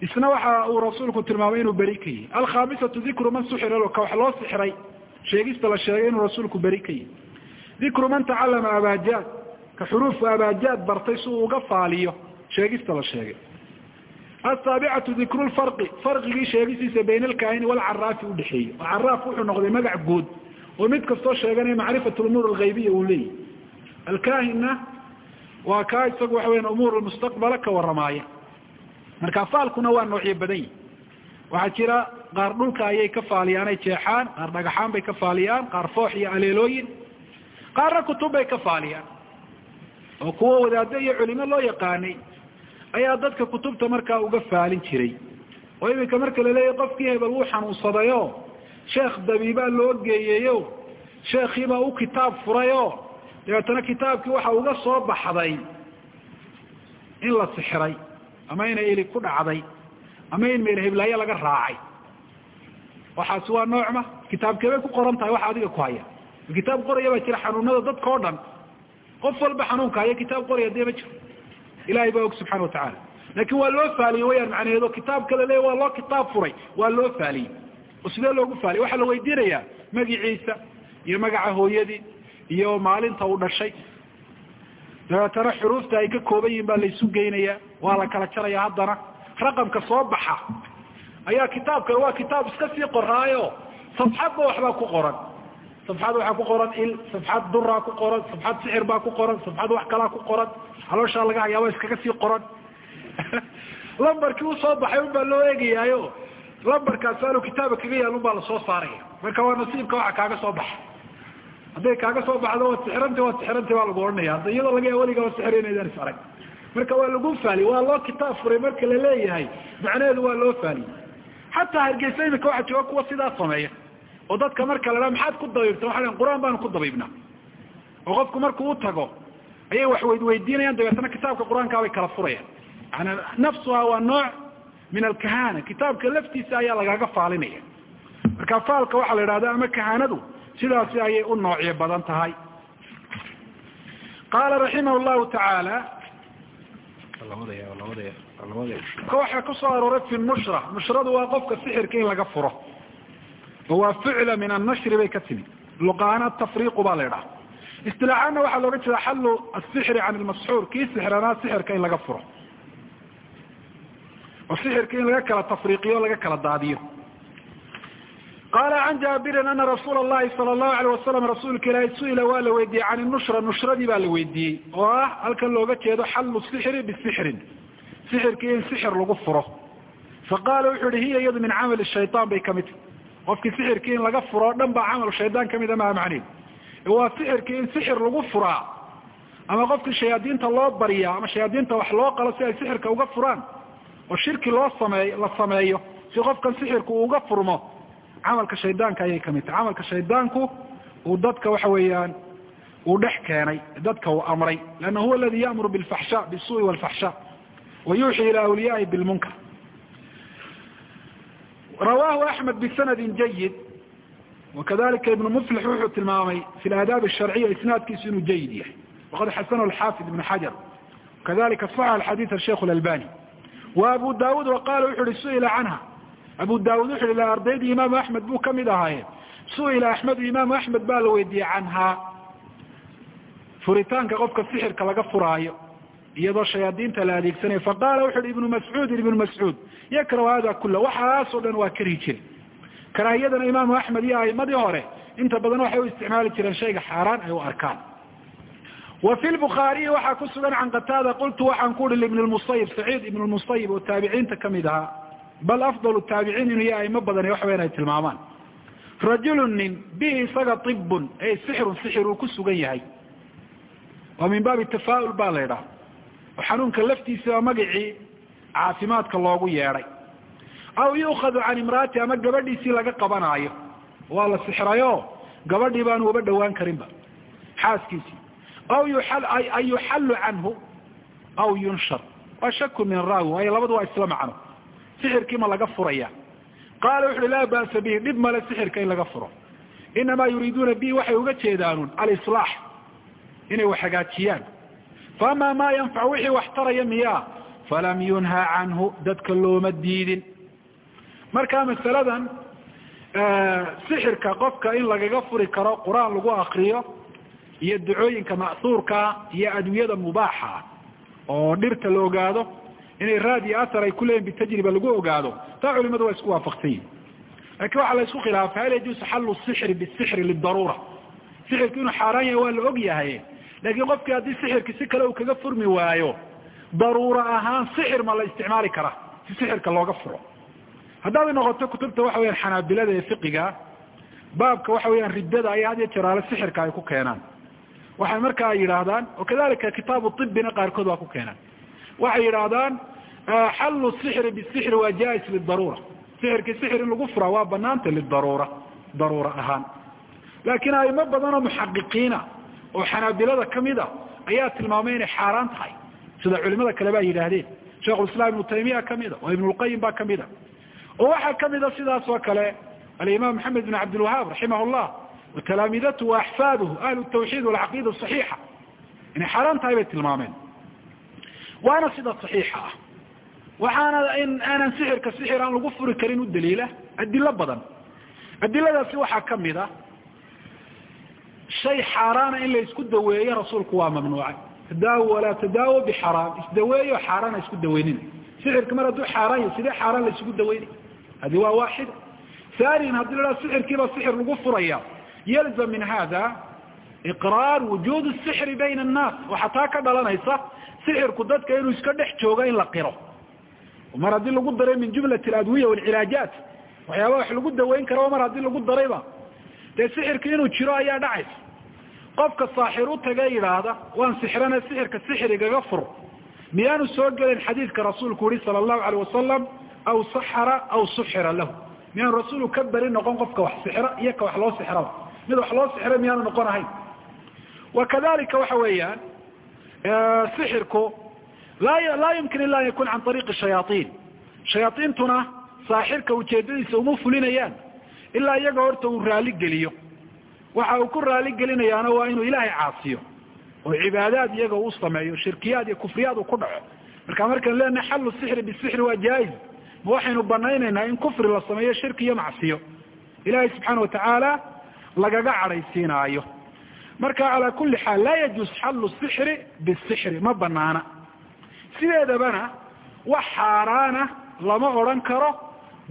isna waxa uu rasuulku tilmaamay inuu beri ka yihi alkhaamisatu dikru man suxira ka wax loo sixiray sheegista la sheegay inuu rasuulku beri ka yihi dikru man tacalama abaajaad xuruufku abaajaad bartay si uu uga faaliyo sheegista la sheegay. Asaabicatu dikru lfarqi farqigii sheegisiisa bayna alkaahini walcaraafi udhexeeyey oo caraaf wuxuu noqday magac guud oo mid kastoo sheeganaya macrifat lumuur alghaybiya uu leeyahy alkahinna waa kaa isagu waxa weya umuur lmustaqbala ka waramaaya marka faalkuna waa noocyo badan yihi waxaa jira qaar dhulka ayay ka faaliyaanay jeexaan qaar dhagaxaan bay ka faaliyaan qaar foox iyo aleelooyin qaarna kutub bay ka faaliyaan oo kuwa wadaado iyo culimo loo yaqaanay ayaa dadka kutubta markaa uga faalin jiray. Oo iminka marka laleeyahy qofkii hebel wuu xanuunsadayo sheekh dabiibaa loo geeyeyo sheekhiibaa u kitaab furayo. Dabeetana kitaabkii waxa uga soo baxday in la sixiray ama inay ili ku dhacday ama in meel heblaayo laga raacay. Waxaasi waa noocma kitaabkee bay ku qoran tahay waxa adiga ku haya. Kitaab qoraya baa jira xanuunada dadka o dhan qof walba xanuunka haya kitaab qoraya dee ma jiro. Ilahay baa og subxana watacaala laakin waa loo faaliye wayaan macnaheedo kitaabka la leeya waa loo kitaab furay waa loo faaliyey. Oo sidee loogu faaliye waxaa la weydiinayaa magiciisa iyo magaca hooyadii iyo maalinta uu dhashay. Dabeetana xuruufta ay ka kooban yihiin baa laysu geynaya waa la kala jaraya haddana. Raqamka soo baxa. Ayaa kitaabka waa kitaab iska sii qoraayo safxadba waxbaa ku qoran safxad waxaa ku qoran il safxad duraa ku qoran safxad sixir baa ku qoran safxad wax kalaa ku qoran. Calooshaa laga hayaaba iskaga sii qoran. Lambarkii u soo baxay un baa loo eegayaayo. Lambarkaas aanu kitaaba kaga yaalun baa la soo saaraya. Marka waa nasiibka waxa kaaga soo baxa. Hadday kaaga soo baxdo waad sixiranta waad sixiranta baa lagu odhanaya hadda iyadoo laga ya weligaa sixir inaydaan is arag marka waa lagu faaliy waa loo kitaab furay marka la leeyahay macnaheedu waa loo faaliyey xataa hargeysa imika waxaa oo dadka marka la maxaad ku dabiibta waxa l qur'aan baanu ku dabiibnaa oo qofku markuu u tago ayay wax weydweydiinayaan dabeetana kitaabka qur'aankaa bay kala furayaan. Yani nafsuha waa nooc min alkahana kitaabka laftiisa ayaa lagaga faalinaya. Marka faalka waxaa la idhahda ama kahanadu sidaasi ayay u noocyo badan tahay. Qaala raximah llahu tacaala waxaa ku soo arooray fi nushra. Nushradu waa qofka sixirka in laga furo oo waa ficla min annashri bay ka timi luqaana tafriiqu baa la idhaha istilaaxaanna waxaa looga jeeda xallu asixri can ilmasxuur kii sixranaa sixirka in laga furo oo sixirka in laga kala tafriiqiyo laga kala daadiyo qaala can jaabirin ana rasuula allahi sala allahu alayh wasalam rasuulka ilaahi su'ila waa la weydiiyey can nushra nushradii baa la weydiiyey oo ah halkan looga jeedo xallu sixri bisixrin sixirkii in sixir lagu furo faqaala wuxu uhi hiya iyadu min camali shayaan bay ka mid qofkii sixirkii in laga furo o dhan baa camalu shaydaan kamida maa macneed waa sixirkii in sixir lagu furaa. Ama qofkii shayaadiinta loo baryaa ama shayaadiinta wax loo qalo si ay sixirka uga furaan. Oo shirki loo sameeyo la sameeyo si qofkan sixirku uga furmo. Camalka shaydaanka ayay ka mid tahay. Camalka shaydaanku uu dadka waxa weeyaan uu dhex keenay dadka uu amray. Leanna huwa aladi ya'muru bilfaxsha bisuui walfaxsha wa yuuxii ila awliyaai bilmunkar rawahu axmed bisanadin jayid wakadalika ibnu muflix wuxuu tilmaamay fi laadaab asharciya isnaadkiisu inuu jayid yahay waqad xasanahu alxaafid ibn xajar kadalika saxa alxadiid asheikh alalbani wa abu daawuud waqala wuxu uhi su'ila canha abu daawud wuxu uhi ardaydii imaamu axmed buu ka mid ahaaye su'ila axmedu imaamu axmed baa la weydiiyey canhaa furitaanka qofka sixirka laga furaayo iyadoo shayaadiinta la adeegsanayo faqala wuxu uhi ibnu mascuudin ibnu mascuud yakrahu hada kula waxaasoo dhan waa karihi jire karaahiyadana imaamu axmed iyo aimadii hore inta badan waxay u isticmaali jireen shayga xaaraan ay u arkaan. Wa fi lbukhaariyi waxaa ku sugan can qataada qultu waxaan ku uhi libn lmusayib saciid ibn lmusayib oo taabiciinta ka mid ahaa bal afdal taabiciin inuu ya aimo badan waxa weyan ay tilmaamaan. Rajulu nin bihi isaga ibun ey sixirun sixir uu ku sugan yahay. Waa min baabi tafaaul baa la idhaha xanuunka laftiisa magacii caafimaadka loogu yeedhay. Aw yu'khadu can imraati ama gabadhiisii laga qabanaayo. Waa la sixrayo gabadhii baanu uba dhawaan karinba. Xaaskiisii. Aw an yuxallu canhu aw yunshar. Waa shaku min raawi waayo labadu waa isla macno. Sixirkii ma laga furaya qaala wuxu uhi laa ba'sa bihi. Dhib male sixirka in laga furo. Inamaa yuriiduuna bihi waxay uga jeedaanun alislaax. Inay wax hagaajiyaan faama maa yanfac wixii wax taraya miyaa falam yunha canhu dadka looma diidin marka masaladan sixirka qofka in lagaga furi karo qur'aan lagu akriyo iyo ducooyinka ma'huurkaa iyo adwiyada mubaaxa oo dhirta la ogaado inay raad iyo athar ay kuleeyihin bitajriba lagu ogaado taa culimadu waa isku waafaqsan yihiin laakiin waxaa la isku khilaafay hal yajuusu xallu sixri bisixri lidaruura sixirku inuu xaaraan yahay waa la og yahay laakiin qofkii haddii sixirki si kale uu kaga furmi waayo daruura ahaan sixir ma la isticmaali karaa si sixirka looga furo. Haddaad noqoto kutubta waxa weyaan xanaabilada ee fiqiga baabka waxa weyaan riddada ayaa had iyo jeraale sixirka ay ku keenaan. Waxay markaa yidhaahdaan wakadalika kitaabu ibina qaarkood waa ku keenaan. Waxay yidhaahdaan xallu sixri bisixri waa jais lidaruura sixirkii sixir in lagu furaa waa banaanta lidaruura daruura ahaan. Laakiin aimo badan oo muxaqiqiina oo xanaabilada ka mid a ayaa tilmaamay inay xaaraan tahay. Sida culimada kale baa yidhaahdeen sheikhulislaam ibnu taymiya kamida oo ibnulqayim baa kamida oo waxaa kamida sidaas oo kale alimaam maxamed bin cabdilwahaab raximah llah watalaamidatu wa axfaaduhu ahlu tawxiid walcaqiida saxiixa. Inay xaaraan tahay bay tilmaameen. Waana sida saxiixa ah. Waxaana in aanan sixirka sixir aan lagu furi karin u daliila adilo badan. Adiladaasi waxaa ka mid a shay xaaraana in la isku daweeyo rasuulku waa mamnuucay. Tadaawo walaa tadaawo bixaraam. Isdaweeyo xaaraana isku daweynina sixirka mar hadduu xaaraan yahy sidee xaaraan la isugu daweynay hadi waa waaxida thaniyan haddii la haha sixirkiiba sixir lagu furaya yalzam min hada iqraar wujuud sixri bayna annaas. Waxaa taa ka dhalanaysa sixirku dadka inuu iska dhex joogo in la qiro. Mar haddii lagu daray min jumlat aladwiya walcilaajaat waxyaaba wax lagu daweyn karo mar haddii lagu darayba dee sixirka inuu jiro ayaa dhacaysa qofka saaxir u taga yidhaahda waan sixrana sixirka sixirigaga fur. Miyaanu soo gelin xadiidka rasuulku yihi sala allahu alayh wasalam aw saxara aw suxira lahu. Miyaanu rasuulu ka beri noqon qofka wax sixra iyo ka wax loo sixraba. Mid wax loo sixra miyaanu noqon ahayn. Wa kadalika waxa weeyaan sixirku laa yumkin ila an yakuna can ariiqi shayaaiin shayaaiintuna saaxirka ujeedadiisa uma fulinayaan ilaa iyaga horta uu raali geliyo waxa uu ku raali gelinayaana waa inuu ilaahay caasiyo oo cibaadaad iyaga u sameeyo shirkiyaad iyo kufriyaad uu ku dhaco. Marka markaan leenahay xallu sixri bisixri waa jaa-iz ma waxaynu banaynaynaa in kufri la sameeyo shirki iyo macsiyo. Ilaahay subxaana watacaala lagaga cadhaysiinaayo. Marka calaa kuli xaal laa yajuuz xallu sixri bisixri ma banaana sideedabana wax xaaraana lama odhan karo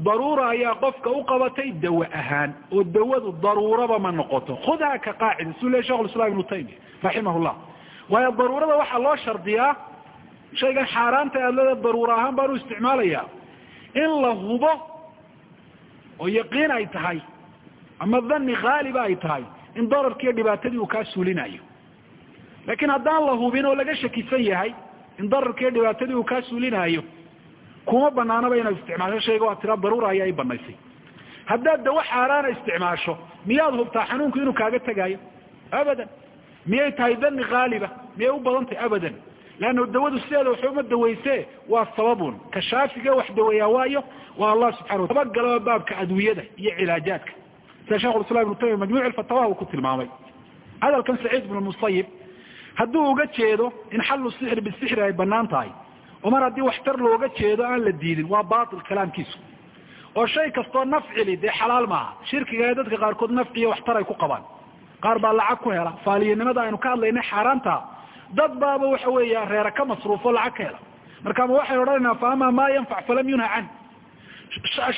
daruura ayaa qofka u qabatay dawa ahaan oo dawadu daruuraba ma noqoto. Khudha ka qaacida suu ley shekh islam ibnu taymiya raximah llah waayo daruurada waxaa loo shardiyaa shaygan xaaraanta aadlada daruura ahaan baan u isticmaalaya in la hubo oo yaqiin ay tahay ama dhani haaliba ay tahay in dararkiiyo dhibaatadii uu kaa suulinayo. Laakiin haddaan la hubin oo laga shakisan yahay in dararkiiyo dhibaatadii uu kaa suulinaayo kuma banaanaba inaad isticmaasho. Shayga waa tira daruura ayaa i banaysay haddaad dawa xaaraana isticmaasho miyaad hubtaa xanuunku inuu kaaga tegaayo abadan. Miyay tahay dani haaliba miyay u badan tahay abadan. Leanna dawadu sideeda waxuma daweyse waa sababun. Ka shaafiga wax daweeyaa waayo waa allah subxana wata tabagalaba baabka adwiyada iyo cilaajaadka. Sida shekhulislam ibnu taymiya majmuc fatawa uu ku tilmaamay. Hadalkan saciid ibnu musayib hadduu uga jeedo in xallu sixri bisixri ay bannaan tahay oo mar haddii waxtar looga jeedo aan la diidin waa batil kalaamkiisu. Oo shay kastoo nafcili dee xalaal maaha. Shirkiga ee dadka qaarkood nafciyo waxtar ay ku qabaan. Qaar baa lacag ku hela. Faaliyanimada aynu ka hadlaynay xaaraanta. Dad baaba waxa weeya reera ka masruufo lacag ka hela. Marka ma waxaynu odhanaynaa fa ama maa yanfac falam yunha can.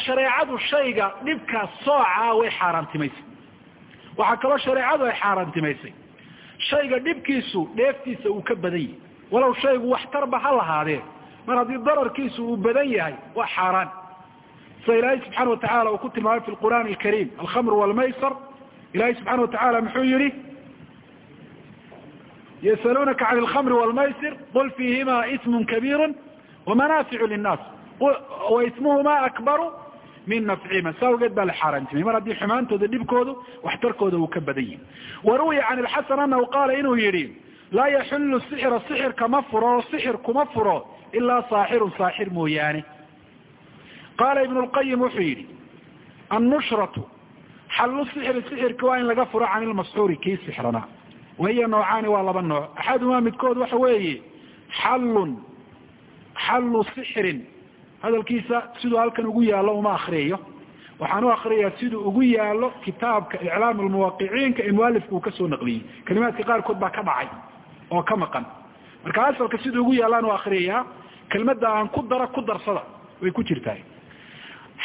Shareecadu shayga dhibkaas soocaa way xaaraantimaysay. Waxaa kaloo shareecadu ay xaaraantimaysay. Shayga dhibkiisu dheeftiisa uu ka badan yahay walow shaygu waxtarba ha lahaadee mar haddii dararkiisu uu badan yahay waa xaaraan. Sida ilaahay subxana watacala uu ku tilmaamay fi lqur'aan alkariim alkhamr walmaysar. Ilahay subxana watacala muxuu yihi yasaluunaka can alkhamri walmaysir qul fiihima ismun kabiiru wamanaaficu linnaas. Waismuhuma akbaru min nafcihima saa awgeed baa la xaaraantimay mar haddii xumaantooda dhibkoodu waxtarkooda uu ka badan yihi waruwiya can ilxasan anahu qaala inuu yihi laa yaxullu sixra sixirka ma furo sixir kuma furo ilaa saaxirun saaxir mooyaane. Qaala ibnu lqayim wuxuu yidhi annushratu xallu sixri sixirka waa in laga furo can ilmasxuuri kii sixranaa wahiya noocaani waa laba nooc. Axadumaa midkood waxa weeye xallun xallu sixrin. Hadalkiisa siduu halkan ugu yaallo uma akriyayo waxaan u akriyaa siduu ugu yaalo kitaabka iclaam lmuwaqiciinka ee mualifku uu ka soo naqliyey. Kalimaadka qaarkood baa ka dhacay oo ka maqan. Marka asalka siduu ugu yaallaan u akriyayaa kelmadda aan ku dara ku darsada way ku jirtaa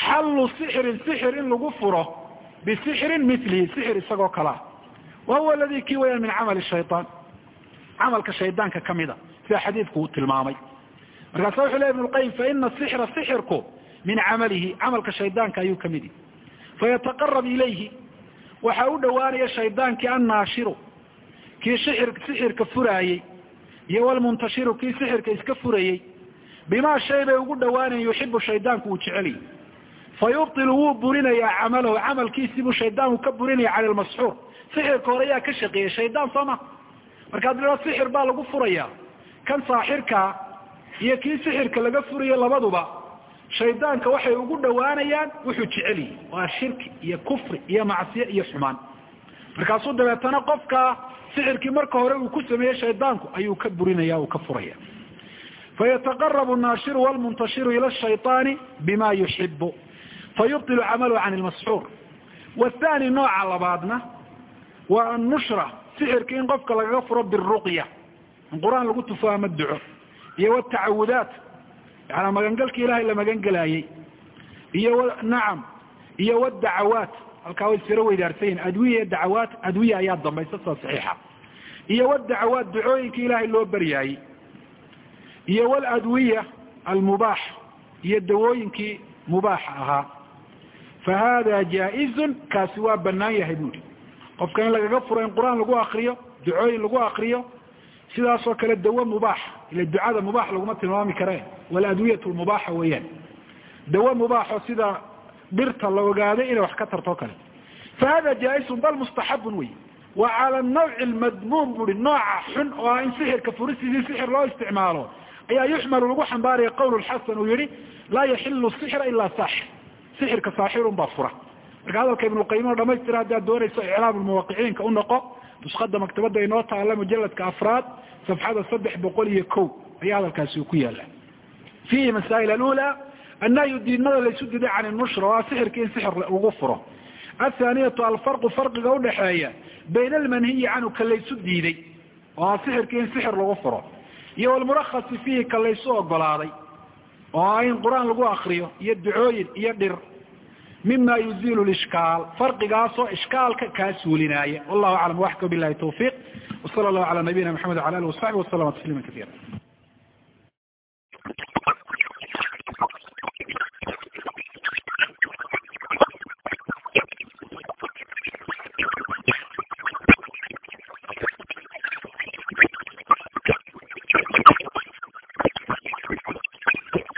xallu sixrin sixir in lagu furo bisixrin milihi sixir isagoo kalea wa huwa aladi kii wayaan min camali shayaan camalka shaydaanka kamida sida xadiidku uu tilmaamay. Markaasa wuxu ley ibn lqayim faina sixra sixirku min camalihi camalka shaydaanka ayuu ka mid yahi fayataqarab ilayhi waxa u dhowaanaya shaydaankii annaashiru kii sixirka furaayey iyo walmuntashiru kii sixirka iska furayey bimaa shay bay ugu dhowaanayen yuxibu shaydaanku uu jecelyahy fayubtilu wuu burinayaa camalahu camalkiisiibuu shaydaanku ka burinaya cala lmasxuur sixirka hore yaa ka shaqeeyey shaydaan soo ma. Markaad laa sixir baa lagu furaya kan saaxirkaa iyo kii sixirka laga furayo labaduba shaydaanka waxay ugu dhowaanayaan wuxuu jecel yahi waa shirki iyo kufri iyo macsiye iyo xumaan. Markaasuu dabeetana qofka sixirkii marka hore uu ku sameeyey shaydaanku ayuu ka burinaya uu ka furaya. Fayataqarabu naashiru walmuntashiru ila shayطaani bima yuxibu fayubطilu camalahu can lmasxuur wathani nooca labaadna waa annushra sixirka in qofka lagaga furo biruqya in qur'aan lagu tufo ama duco. Iyo wtacawudaat yaana magangalka ilahay la magan iyo nacam iyo wdacawaat halkaa way siro weydaarsan yihiin adwiya dacawaat adwiya ayaa dambaysa sida saxiixa. Iyo wdacawaat ducooyinka ilaahay loo baryaayey iyo wladwiya almubaax iyo dawooyinkii mubaaxa ahaa. Fahada jaa-izun kaasi waa banaan yahay buuri qofka in lagaga furo in qur'aan lagu akriyo ducooyin lagu akriyo sidaasoo kale dawo mubaax ila ducada mubaax laguma tilmaami kare waladwiyatu mubaaxa weeyaan. Dawo mubaaxo sida dhirta la ogaaday inay wax ka tarto kale. Fahada jaa-izun bal mustaxabun wey wa cala nawci lmadmuum buri nooca xun oo ah in sixirka furistiisii sixir loo isticmaalo ayaa yuxmalu lagu xambaaraya qowl xasan uu yihi laa yaxilu sixra ilaa saaxir. Sixirka saaxirun baa fura. Marka hadalka ibnuqayim oo dhamaystira haddaad doonayso iclaam lmuwaqiciinka u noqo nusqada maktabada inoo taala mujaladka afraad safxada saddex boqol iyo ko ayaa hadalkaasi ku yaalla fiihi masaa'il alula annahyu diidmada laysu diday can nushra waa sixirka in sixir lagu furo athaaniyatu alfarqu farqiga udhaxeeya bayna almanhiyi canhu ka laysu diiday oo sixirka in sixir lagu furo iyo walmurakasi fiihi ka laysu ogolaaday oo in qur'aan lagu akriyo iyo ducooyin iyo dhir mima yuzilu lishkaal farqigaasoo ishkaalka kaa suulinaaya wallahu aclam waxka bilahi tawfiiq wsala allahu cala nabiyina maxamed